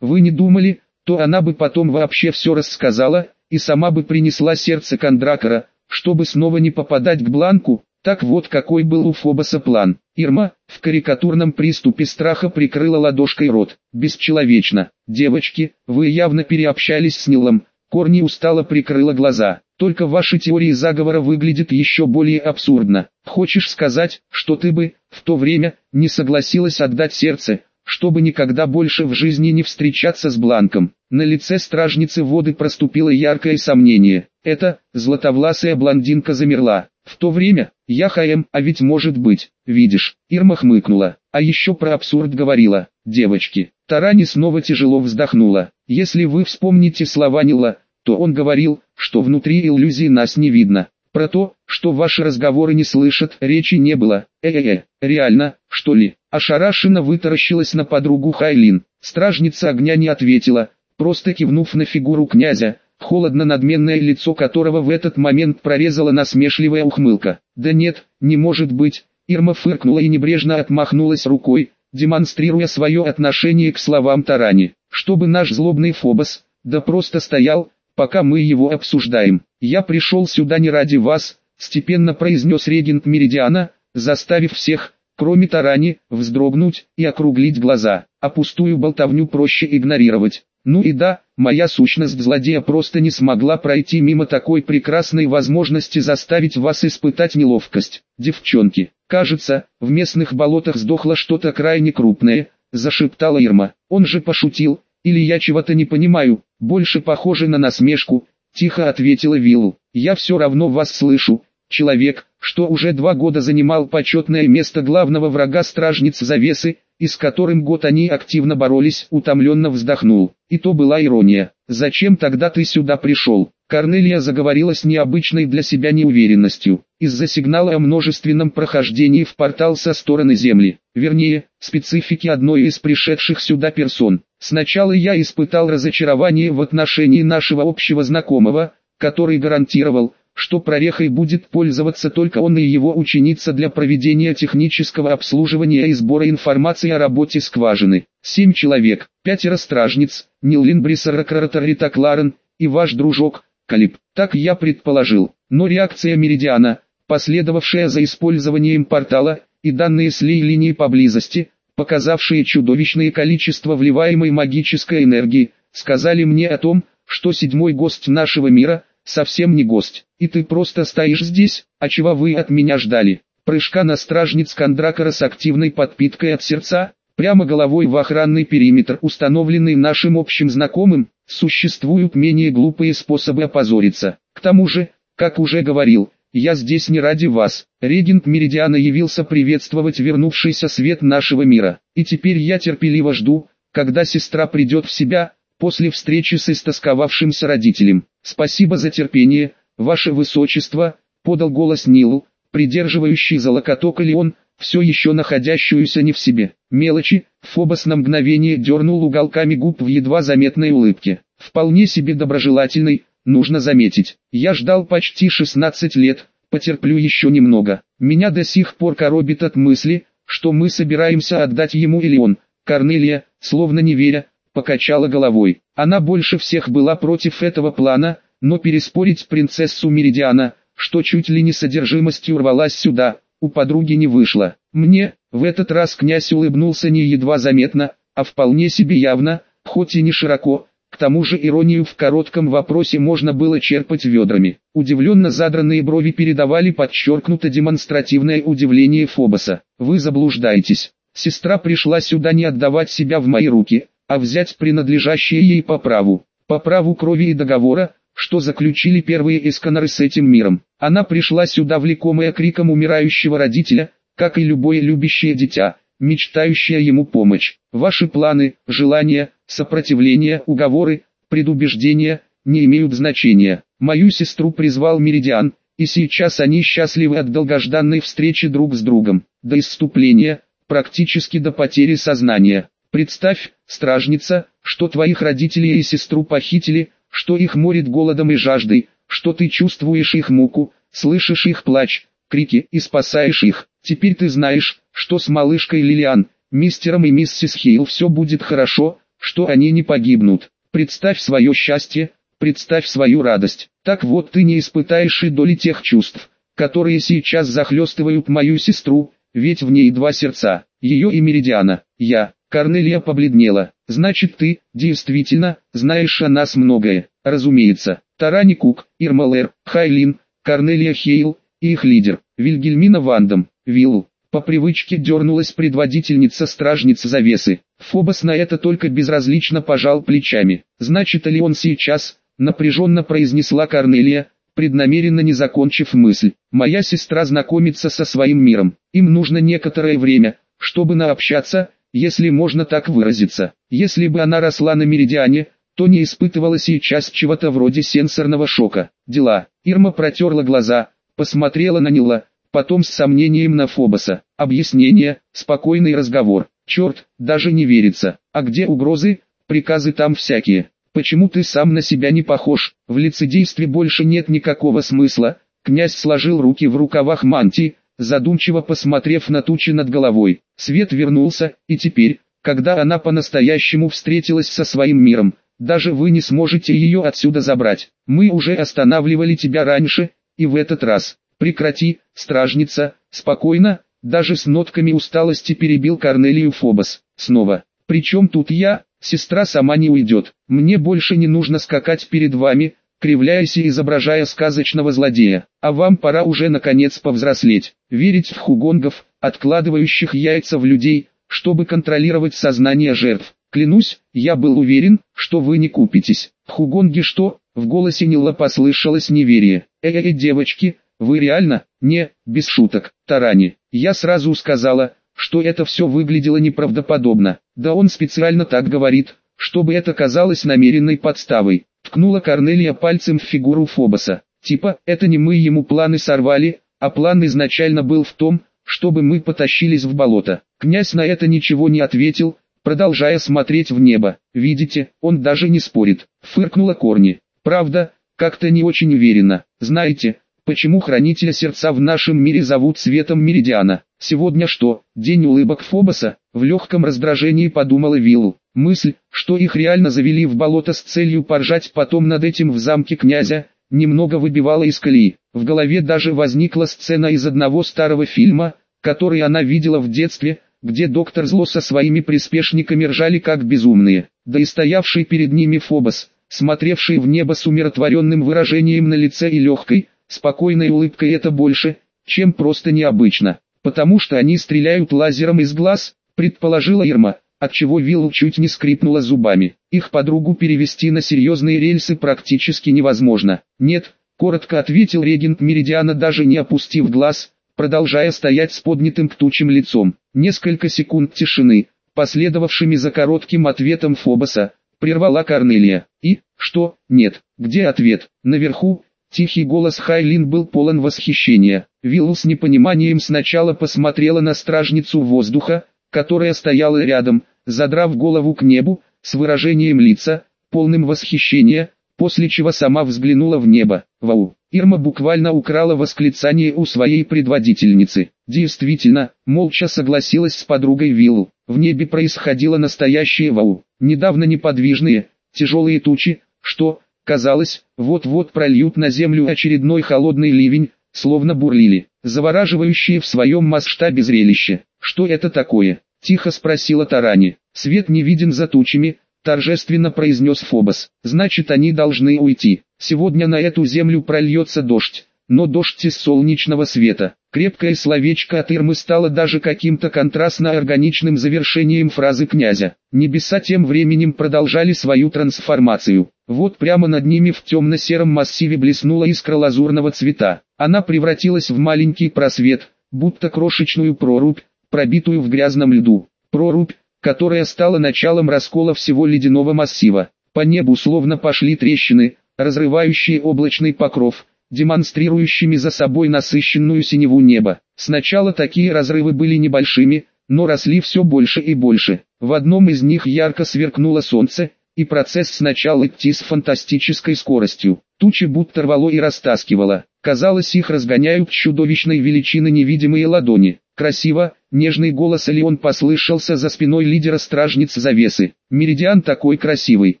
Вы не думали, то она бы потом вообще все рассказала, и сама бы принесла сердце Кондракора, чтобы снова не попадать к Бланку, так вот какой был у Фобоса план. Ирма, в карикатурном приступе страха прикрыла ладошкой рот. Бесчеловечно. Девочки, вы явно переобщались с Нилом. Корни устало прикрыла глаза. Только ваши теории заговора выглядят еще более абсурдно. Хочешь сказать, что ты бы, в то время, не согласилась отдать сердце, чтобы никогда больше в жизни не встречаться с Бланком. На лице стражницы воды проступило яркое сомнение. Это, златовласая блондинка замерла. В то время, я ХМ, а ведь может быть, видишь, Ирма хмыкнула. А еще про абсурд говорила, девочки. Тарани снова тяжело вздохнула. Если вы вспомните слова Нила, то он говорил, что внутри иллюзии нас не видно. Про то, что ваши разговоры не слышат, речи не было. Э-э-э, реально, что ли? Ошарашенно вытаращилась на подругу Хайлин. Стражница огня не ответила, просто кивнув на фигуру князя, холодно-надменное лицо которого в этот момент прорезала насмешливая ухмылка. «Да нет, не может быть!» Ирма фыркнула и небрежно отмахнулась рукой, демонстрируя свое отношение к словам Тарани. «Чтобы наш злобный Фобос, да просто стоял, пока мы его обсуждаем. Я пришел сюда не ради вас», степенно произнес регент Меридиана, заставив всех, кроме Тарани, вздрогнуть и округлить глаза, а пустую болтовню проще игнорировать. Ну и да, моя сущность злодея просто не смогла пройти мимо такой прекрасной возможности заставить вас испытать неловкость. Девчонки, кажется, в местных болотах сдохло что-то крайне крупное, зашептала Ирма. Он же пошутил, или я чего-то не понимаю, больше похоже на насмешку, тихо ответила Виллу. Я все равно вас слышу, человек, что уже два года занимал почетное место главного врага стражниц завесы, и с которым год они активно боролись, утомленно вздохнул. И то была ирония. «Зачем тогда ты сюда пришел?» Корнелия заговорила с необычной для себя неуверенностью, из-за сигнала о множественном прохождении в портал со стороны Земли, вернее, специфики одной из пришедших сюда персон. Сначала я испытал разочарование в отношении нашего общего знакомого, который гарантировал, что прорехой будет пользоваться только он и его ученица для проведения технического обслуживания и сбора информации о работе скважины. Семь человек, пятеро стражниц, Нилин Брисаракратарита Кларен и ваш дружок, Калип. Так я предположил, но реакция Меридиана, последовавшая за использованием портала, и данные с линии поблизости, показавшие чудовищное количество вливаемой магической энергии, сказали мне о том, что седьмой гость нашего мира – совсем не гость, и ты просто стоишь здесь, а чего вы от меня ждали? Прыжка на стражниц Кондракора с активной подпиткой от сердца, прямо головой в охранный периметр, установленный нашим общим знакомым, существуют менее глупые способы опозориться. К тому же, как уже говорил, я здесь не ради вас. Регент Меридиана явился приветствовать вернувшийся свет нашего мира, и теперь я терпеливо жду, когда сестра придет в себя, после встречи с истосковавшимся родителем. «Спасибо за терпение, ваше высочество», — подал голос Нилу, придерживающий за локоток Леон, все еще находящуюся не в себе. Мелочи, Фобос на мгновение дернул уголками губ в едва заметной улыбке. Вполне себе доброжелательный, нужно заметить. Я ждал почти 16 лет, потерплю еще немного. Меня до сих пор коробит от мысли, что мы собираемся отдать ему или он. Корнелия, словно не веря, покачала головой. Она больше всех была против этого плана, но переспорить принцессу Меридиана, что чуть ли не содержимостью рвалась сюда, у подруги не вышло. Мне, в этот раз князь улыбнулся не едва заметно, а вполне себе явно, хоть и не широко, к тому же иронию в коротком вопросе можно было черпать ведрами. Удивленно задранные брови передавали подчеркнуто демонстративное удивление Фобоса. «Вы заблуждаетесь. Сестра пришла сюда не отдавать себя в мои руки, а взять принадлежащее ей по праву, по праву крови и договора, что заключили первые эсканеры с этим миром. Она пришла сюда влекомая криком умирающего родителя, как и любое любящее дитя, мечтающее ему помочь. Ваши планы, желания, сопротивления, уговоры, предубеждения, не имеют значения. Мою сестру призвал Меридиан, и сейчас они счастливы от долгожданной встречи друг с другом, до исступления, практически до потери сознания. Представь, стражница, что твоих родителей и сестру похитили, что их морит голодом и жаждой, что ты чувствуешь их муку, слышишь их плач, крики и спасаешь их. Теперь ты знаешь, что с малышкой Лилиан, мистером и миссис Хейл все будет хорошо, что они не погибнут. Представь свое счастье, представь свою радость. Так вот ты не испытаешь и доли тех чувств, которые сейчас захлестывают мою сестру, ведь в ней два сердца, ее и Меридиана. Я, Корнелия побледнела. Значит ты, действительно, знаешь о нас многое. Разумеется, Тарани Кук, Ирмалер, Хайлин, Корнелия Хейл, и их лидер, Вильгельмина Вандам, Виллу. По привычке дернулась предводительница стражницы завесы. Фобос на это только безразлично пожал плечами. Значит ли он сейчас, напряженно произнесла Корнелия, преднамеренно не закончив мысль. Моя сестра знакомится со своим миром. Им нужно некоторое время, чтобы наобщаться, если можно так выразиться. Если бы она росла на Меридиане, то не испытывала сейчас чего-то вроде сенсорного шока. Дела. Ирма протерла глаза, посмотрела на Нила, потом с сомнением на Фобоса. Объяснение, спокойный разговор. Черт, даже не верится. А где угрозы? Приказы там всякие. Почему ты сам на себя не похож? В лицедействе больше нет никакого смысла. Князь сложил руки в рукавах мантии, задумчиво посмотрев на тучи над головой. Свет вернулся, и теперь, когда она по-настоящему встретилась со своим миром, даже вы не сможете ее отсюда забрать. Мы уже останавливали тебя раньше, и в этот раз. Прекрати, стражница, спокойно, даже с нотками усталости перебил Корнелию Фобос. Снова, причем тут я, сестра сама не уйдет. Мне больше не нужно скакать перед вами, кривляясь и изображая сказочного злодея. А вам пора уже наконец повзрослеть, верить в хугонгов, откладывающих яйца в людей, чтобы контролировать сознание жертв. Клянусь, я был уверен, что вы не купитесь. Хугонги что? В голосе Нила послышалось неверие. Э-э, девочки, вы реально? Не, без шуток, Тарани. Я сразу сказала, что это все выглядело неправдоподобно. Да он специально так говорит, чтобы это казалось намеренной подставой. Ткнула Корнелия пальцем в фигуру Фобоса. Типа, это не мы ему планы сорвали, а план изначально был в том, чтобы мы потащились в болото. Князь на это ничего не ответил, продолжая смотреть в небо. «Видите, он даже не спорит», — фыркнула Корни. «Правда, как-то не очень уверенно. Знаете, почему хранителя сердца в нашем мире зовут Светом Меридиана? Сегодня что, день улыбок Фобоса?» В легком раздражении подумала Виллу. Мысль, что их реально завели в болото с целью поржать потом над этим в замке князя, немного выбивала из колеи. В голове даже возникла сцена из одного старого фильма, который она видела в детстве, где доктор Зло со своими приспешниками ржали как безумные, да и стоявший перед ними Фобос, смотревший в небо с умиротворенным выражением на лице и легкой, спокойной улыбкой это больше, чем просто необычно, потому что они стреляют лазером из глаз, предположила Ирма, отчего Вилл чуть не скрипнула зубами. Их подругу перевести на серьезные рельсы практически невозможно. Нет, коротко ответил регент Меридиана даже не опустив глаз, продолжая стоять с поднятым к тучам лицом. Несколько секунд тишины, последовавшими за коротким ответом Фобоса, прервала Корнелия. И, что, нет, где ответ? Наверху, тихий голос Хайлин был полон восхищения. Виллу с непониманием сначала посмотрела на стражницу воздуха, которая стояла рядом, задрав голову к небу, с выражением лица, полным восхищения, после чего сама взглянула в небо. Вау! Ирма буквально украла восклицание у своей предводительницы. Действительно, молча согласилась с подругой Виллу. В небе происходило настоящее вау. Недавно неподвижные, тяжелые тучи, что, казалось, вот-вот прольют на землю очередной холодный ливень, словно бурлили. Завораживающее в своем масштабе зрелище. Что это такое? Тихо спросила Тарани. Свет не виден за тучами, торжественно произнес Фобос. Значит они должны уйти. Сегодня на эту землю прольется дождь, но дождь из солнечного света. Крепкое словечко от Ирмы стало даже каким-то контрастно-органичным завершением фразы князя. Небеса тем временем продолжали свою трансформацию. Вот прямо над ними в темно-сером массиве блеснула искра лазурного цвета. Она превратилась в маленький просвет, будто крошечную прорубь, пробитую в грязном льду. Прорубь, которая стала началом раскола всего ледяного массива. По небу словно пошли трещины, разрывающие облачный покров, демонстрирующими за собой насыщенную синеву неба. Сначала такие разрывы были небольшими, но росли все больше и больше. В одном из них ярко сверкнуло солнце, и процесс сначала идти с фантастической скоростью. Тучи будто рвало и растаскивало. Казалось, их разгоняют чудовищной величины невидимые ладони. Красиво, нежный голос Леон послышался за спиной лидера стражниц завесы. «Меридиан такой красивый,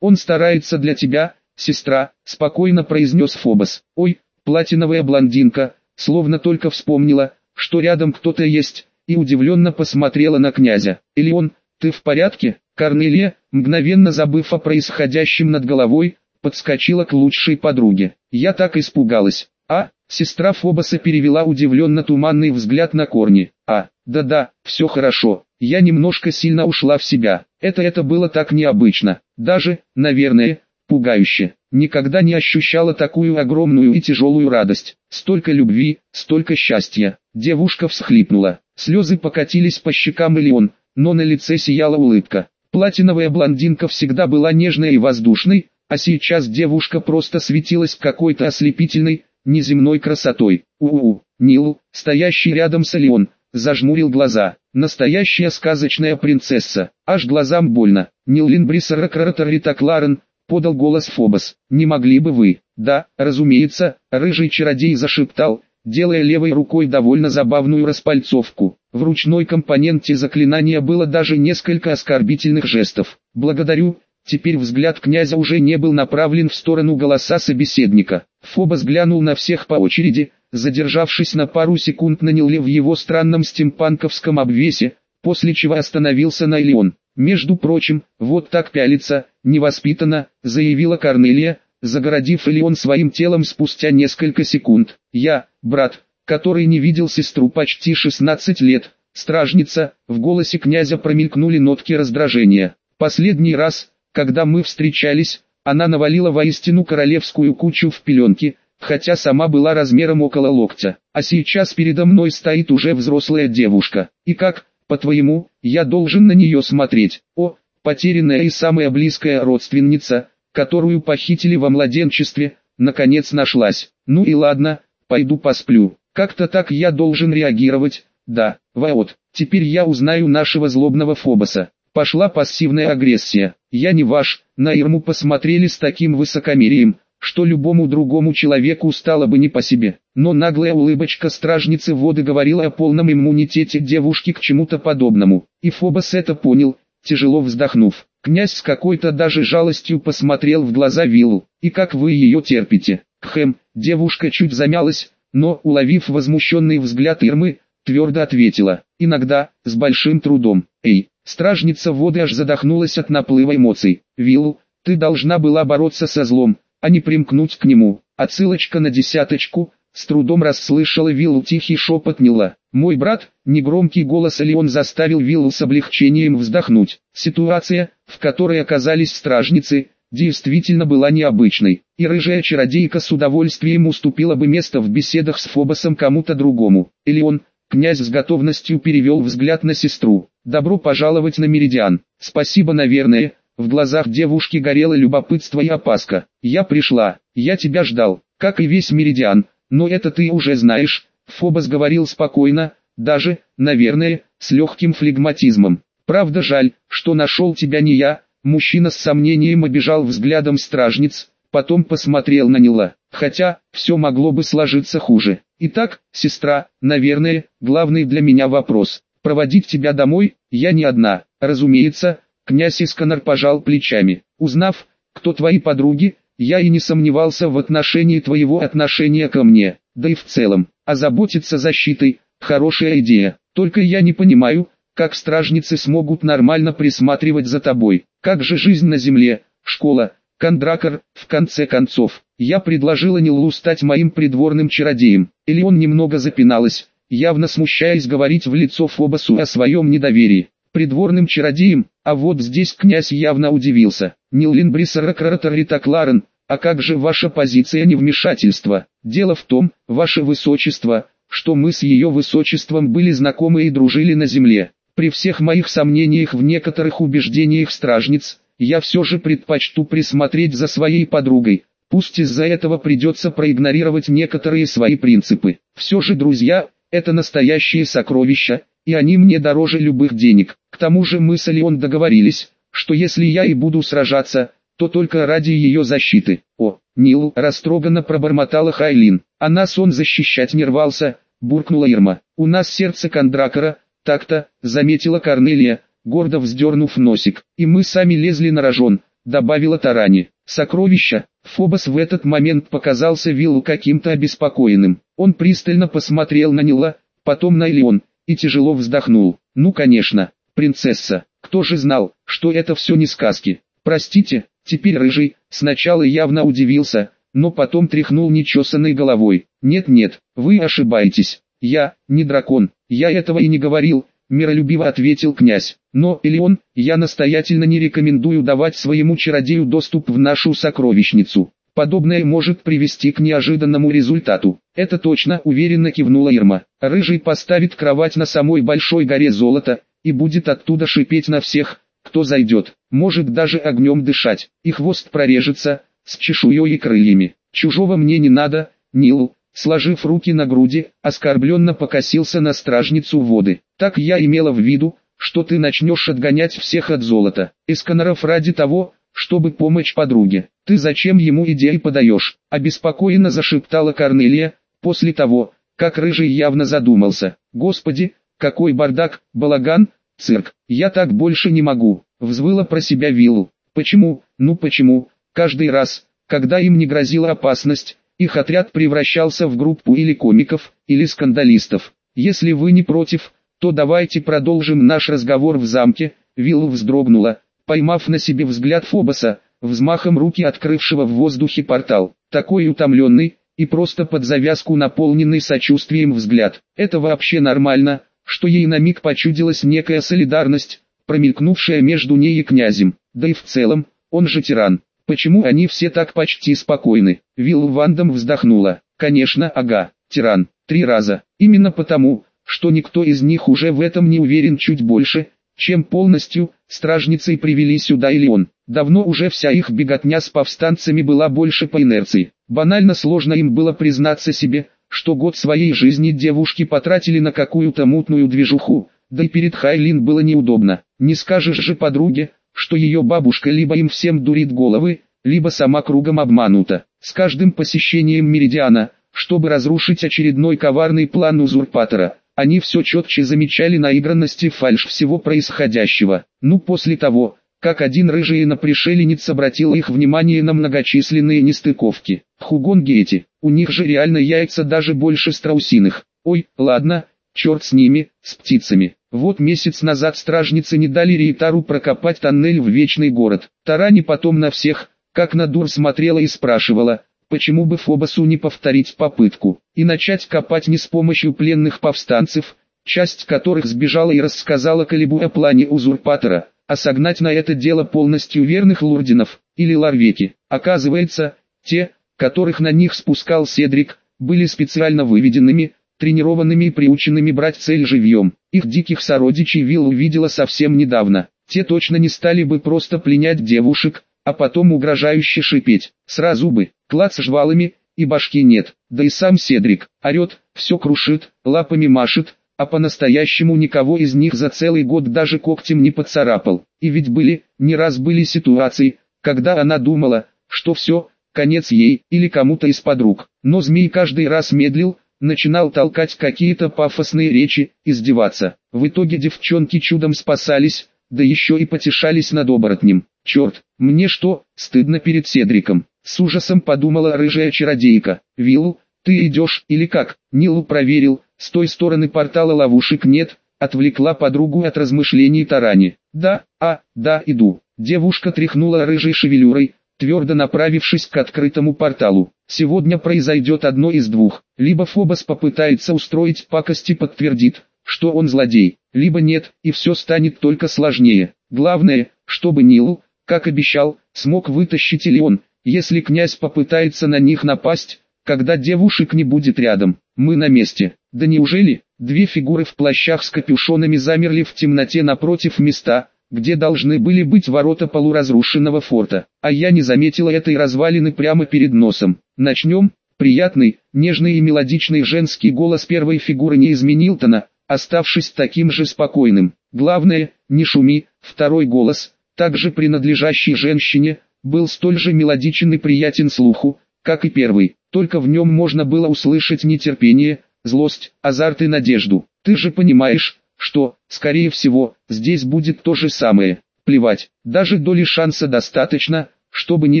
он старается для тебя, сестра», спокойно произнес Фобос. «Ой, платиновая блондинка», словно только вспомнила, что рядом кто-то есть, и удивленно посмотрела на князя. «Элеон, ты в порядке?» Корнелия, мгновенно забыв о происходящем над головой, подскочила к лучшей подруге. Я так испугалась. А, сестра Фобоса перевела удивленно туманный взгляд на корни. А, да-да, все хорошо. Я немножко сильно ушла в себя. Это это было так необычно. Даже, наверное, пугающе. Никогда не ощущала такую огромную и тяжелую радость. Столько любви, столько счастья. Девушка всхлипнула. Слезы покатились по щекам Элеон, но на лице сияла улыбка. Платиновая блондинка всегда была нежной и воздушной, а сейчас девушка просто светилась какой-то ослепительной, неземной красотой. У-у-у, Нил, стоящий рядом с Элеон, зажмурил глаза. Настоящая сказочная принцесса, аж глазам больно. Нил Линбрисера Кларен, подал голос Фобос. «Не могли бы вы?» «Да, разумеется», рыжий чародей зашептал, делая левой рукой довольно забавную распальцовку. В ручной компоненте заклинания было даже несколько оскорбительных жестов. «Благодарю», теперь взгляд князя уже не был направлен в сторону голоса собеседника. Фобос глянул на всех по очереди, задержавшись на пару секунд на Ниле в его странном стимпанковском обвесе, после чего остановился на Элеон. «Между прочим, вот так пялится, невоспитанно», заявила Корнелия, загородив Элеон своим телом спустя несколько секунд. «Я, брат, который не видел сестру почти 16 лет, стражница», в голосе князя промелькнули нотки раздражения. «Последний раз, когда мы встречались, она навалила воистину королевскую кучу в пеленки, хотя сама была размером около локтя, а сейчас передо мной стоит уже взрослая девушка. И как, по-твоему, я должен на нее смотреть? О, потерянная и самая близкая родственница, которую похитили во младенчестве, наконец нашлась. Ну и ладно, пойду посплю. Как-то так я должен реагировать, да, вот, теперь я узнаю нашего злобного Фобоса. Пошла пассивная агрессия. Я не ваш, на Ирму посмотрели с таким высокомерием, что любому другому человеку стало бы не по себе. Но наглая улыбочка стражницы воды говорила о полном иммунитете девушки к чему-то подобному. И Фобос это понял, тяжело вздохнув. Князь с какой-то даже жалостью посмотрел в глаза Виллу. «И как вы ее терпите?» Кхэм, девушка чуть замялась, но, уловив возмущенный взгляд Ирмы, твердо ответила. «Иногда, с большим трудом. Эй!» Стражница воды аж задохнулась от наплыва эмоций. «Виллу, ты должна была бороться со злом, а не примкнуть к нему». Отсылочка на десяточку, с трудом расслышала Виллу тихий шепот Нила. Мой брат, негромкий голос Леон заставил Виллу с облегчением вздохнуть. Ситуация, в которой оказались стражницы, действительно была необычной, и рыжая чародейка с удовольствием уступила бы место в беседах с Фобосом кому-то другому. Элеон, князь с готовностью перевел взгляд на сестру. «Добро пожаловать на Меридиан. Спасибо, наверное». В глазах девушки горело любопытство и опаска. «Я пришла, я тебя ждал, как и весь Меридиан, но это ты уже знаешь, Фобос говорил спокойно, даже, наверное, с легким флегматизмом. Правда жаль, что нашел тебя не я, мужчина с сомнением обижал взглядом стражниц, потом посмотрел на Нила, хотя, все могло бы сложиться хуже. Итак, сестра, наверное, главный для меня вопрос, проводить тебя домой, я не одна, разумеется, князь Исконар пожал плечами, узнав, кто твои подруги, я и не сомневался в отношении твоего отношения ко мне, да и в целом, озаботиться защитой, хорошая идея, только я не понимаю, как стражницы смогут нормально присматривать за тобой, как же жизнь на земле, школа, кондракор, в конце концов, я предложила Нилу стать моим придворным чародеем, или он немного запиналась, явно смущаясь говорить в лицо Фобосу о своем недоверии, придворным чародеем, а вот здесь князь явно удивился, Нил Брисера Кларен, а как же ваша позиция невмешательства? Дело в том, ваше высочество, что мы с ее высочеством были знакомы и дружили на земле. При всех моих сомнениях в некоторых убеждениях стражниц, я все же предпочту присмотреть за своей подругой. Пусть из-за этого придется проигнорировать некоторые свои принципы. Все же друзья, это настоящие сокровища, и они мне дороже любых денег. К тому же мы с Алион договорились, что если я и буду сражаться, то только ради ее защиты. О, Нил, растроганно пробормотала Хайлин. А нас он защищать не рвался, буркнула Ирма. У нас сердце Кондракора, так-то, заметила Корнелия, гордо вздернув носик. И мы сами лезли на рожон, добавила Тарани. Сокровища, Фобос в этот момент показался Виллу каким-то обеспокоенным. Он пристально посмотрел на Нила, потом на Элеон, и тяжело вздохнул. Ну конечно, принцесса, кто же знал, что это все не сказки. Простите, теперь рыжий, сначала явно удивился, но потом тряхнул нечесанной головой. Нет-нет, вы ошибаетесь, я, не дракон, я этого и не говорил, миролюбиво ответил князь. Но, Элеон, я настоятельно не рекомендую давать своему чародею доступ в нашу сокровищницу. Подобное может привести к неожиданному результату. Это точно, уверенно кивнула Ирма. Рыжий поставит кровать на самой большой горе золота, и будет оттуда шипеть на всех, кто зайдет. Может даже огнем дышать, и хвост прорежется, с чешуей и крыльями. Чужого мне не надо, Нил, сложив руки на груди, оскорбленно покосился на стражницу воды. Так я имела в виду, что ты начнешь отгонять всех от золота. Эсканеров ради того, чтобы помочь подруге. Ты зачем ему идеи подаешь? Обеспокоенно зашептала Корнелия, после того, как Рыжий явно задумался. Господи, какой бардак, балаган, цирк. Я так больше не могу. Взвыла про себя Виллу. Почему, ну почему, каждый раз, когда им не грозила опасность, их отряд превращался в группу или комиков, или скандалистов. Если вы не против, то давайте продолжим наш разговор в замке. Вилла вздрогнула, поймав на себе взгляд Фобоса, взмахом руки открывшего в воздухе портал. Такой утомленный, и просто под завязку наполненный сочувствием взгляд. Это вообще нормально, что ей на миг почудилась некая солидарность, промелькнувшая между ней и князем. Да и в целом, он же тиран. Почему они все так почти спокойны? Вилл Вандам вздохнула. Конечно, ага, тиран. Три раза. Именно потому, что никто из них уже в этом не уверен чуть больше, чем полностью, стражницей привели сюда или. Давно уже вся их беготня с повстанцами была больше по инерции. Банально сложно им было признаться себе, что год своей жизни девушки потратили на какую-то мутную движуху, да и перед Хайлин было неудобно. Не скажешь же подруге, что ее бабушка либо им всем дурит головы, либо сама кругом обманута. С каждым посещением Меридиана, чтобы разрушить очередной коварный план узурпатора, они все четче замечали наигранность и фальшь всего происходящего. Ну после того, как один рыжий инопришеленец обратил их внимание на многочисленные нестыковки. Хугонги эти, у них же реально яйца даже больше страусиных. Ой, ладно, черт с ними, с птицами. Вот месяц назад стражницы не дали Рейтару прокопать тоннель в Вечный город. Тарани потом на всех, как на дур смотрела и спрашивала, почему бы Фобосу не повторить попытку, и начать копать не с помощью пленных повстанцев, часть которых сбежала и рассказала Калибу о плане узурпатора, а согнать на это дело полностью верных лурдинов, или ларвеки. Оказывается, те, которых на них спускал Седрик, были специально выведенными, тренированными и приученными брать цель живьем. Их диких сородичей Вилл увидела совсем недавно. Те точно не стали бы просто пленять девушек, а потом угрожающе шипеть. Сразу бы, клад с жвалами, и башки нет. Да и сам Седрик, орет, все крушит, лапами машет, а по-настоящему никого из них за целый год даже когтем не поцарапал. И ведь были, не раз были ситуации, когда она думала, что все, конец ей или кому-то из подруг. Но змей каждый раз медлил, начинал толкать какие-то пафосные речи, издеваться. В итоге девчонки чудом спасались, да еще и потешались над оборотнем. Черт, мне что, стыдно перед Седриком? С ужасом подумала рыжая чародейка. Виллу, ты идешь или как? Нилу проверил, с той стороны портала ловушек нет, отвлекла подругу от размышлений Тарани. Да, а, да иду. Девушка тряхнула рыжей шевелюрой, твердо направившись к открытому порталу. Сегодня произойдет одно из двух. Либо Фобос попытается устроить пакость и подтвердит, что он злодей, либо нет, и все станет только сложнее. Главное, чтобы Нил, как обещал, смог вытащить Илеон, если князь попытается на них напасть, когда девушек не будет рядом. Мы на месте. Да неужели? Две фигуры в плащах с капюшонами замерли в темноте напротив места, где должны были быть ворота полуразрушенного форта. А я не заметила этой развалины прямо перед носом. Начнем. Приятный, нежный и мелодичный женский голос первой фигуры не изменил тона, оставшись таким же спокойным. Главное, не шуми, второй голос, также принадлежащий женщине, был столь же мелодичен и приятен слуху, как и первый, только в нем можно было услышать нетерпение, злость, азарт и надежду. Ты же понимаешь, что, скорее всего, здесь будет то же самое. Плевать, даже доли шанса достаточно, чтобы не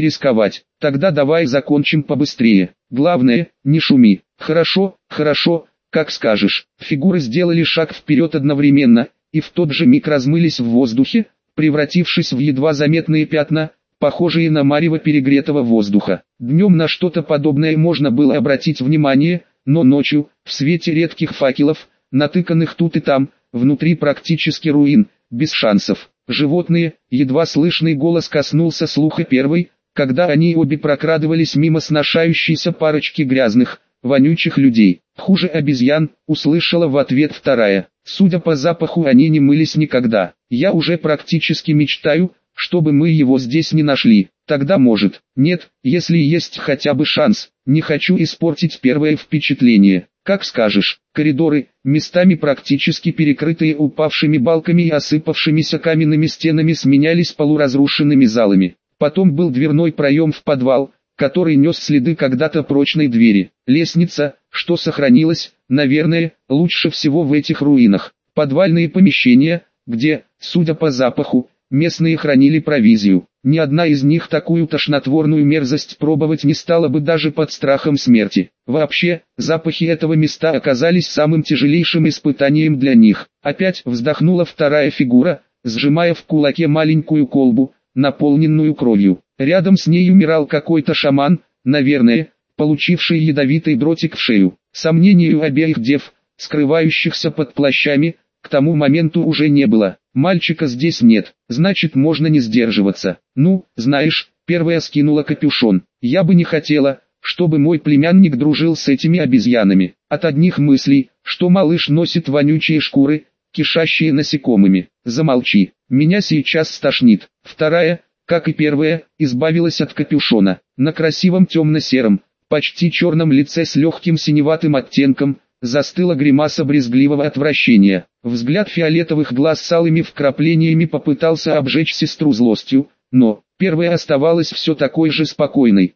рисковать. Тогда давай закончим побыстрее. Главное, не шуми. Хорошо, хорошо, как скажешь. Фигуры сделали шаг вперед одновременно, и в тот же миг размылись в воздухе, превратившись в едва заметные пятна, похожие на марево перегретого воздуха. Днем на что-то подобное можно было обратить внимание, но ночью, в свете редких факелов, натыканных тут и там, внутри практически руин, без шансов. Животные, едва слышный голос коснулся слуха первой, когда они обе прокрадывались мимо сношающейся парочки грязных, вонючих людей. Хуже обезьян, услышала в ответ вторая. Судя по запаху они не мылись никогда. Я уже практически мечтаю, чтобы мы его здесь не нашли. Тогда может. Нет, если есть хотя бы шанс. Не хочу испортить первое впечатление. Как скажешь, коридоры, местами практически перекрытые упавшими балками и осыпавшимися каменными стенами сменялись полуразрушенными залами. Потом был дверной проем в подвал, который нес следы когда-то прочной двери. Лестница, что сохранилась, наверное, лучше всего в этих руинах. Подвальные помещения, где, судя по запаху, местные хранили провизию. Ни одна из них такую тошнотворную мерзость пробовать не стала бы даже под страхом смерти. Вообще, запахи этого места оказались самым тяжелейшим испытанием для них. Опять вздохнула вторая фигура, сжимая в кулаке маленькую колбу, наполненную кровью. Рядом с ней умирал какой-то шаман, наверное, получивший ядовитый дротик в шею. Сомнению обеих дев, скрывающихся под плащами, к тому моменту уже не было. Мальчика здесь нет, значит можно не сдерживаться. Ну, знаешь, первая скинула капюшон. Я бы не хотела, чтобы мой племянник дружил с этими обезьянами. От одних мыслей, что малыш носит вонючие шкуры, кишащие насекомыми. Замолчи, меня сейчас стошнит. Вторая, как и первая, избавилась от капюшона. На красивом темно-сером, почти черном лице с легким синеватым оттенком, застыла гримаса брезгливого отвращения. Взгляд фиолетовых глаз с алыми вкраплениями попытался обжечь сестру злостью, но, первая оставалась все такой же спокойной.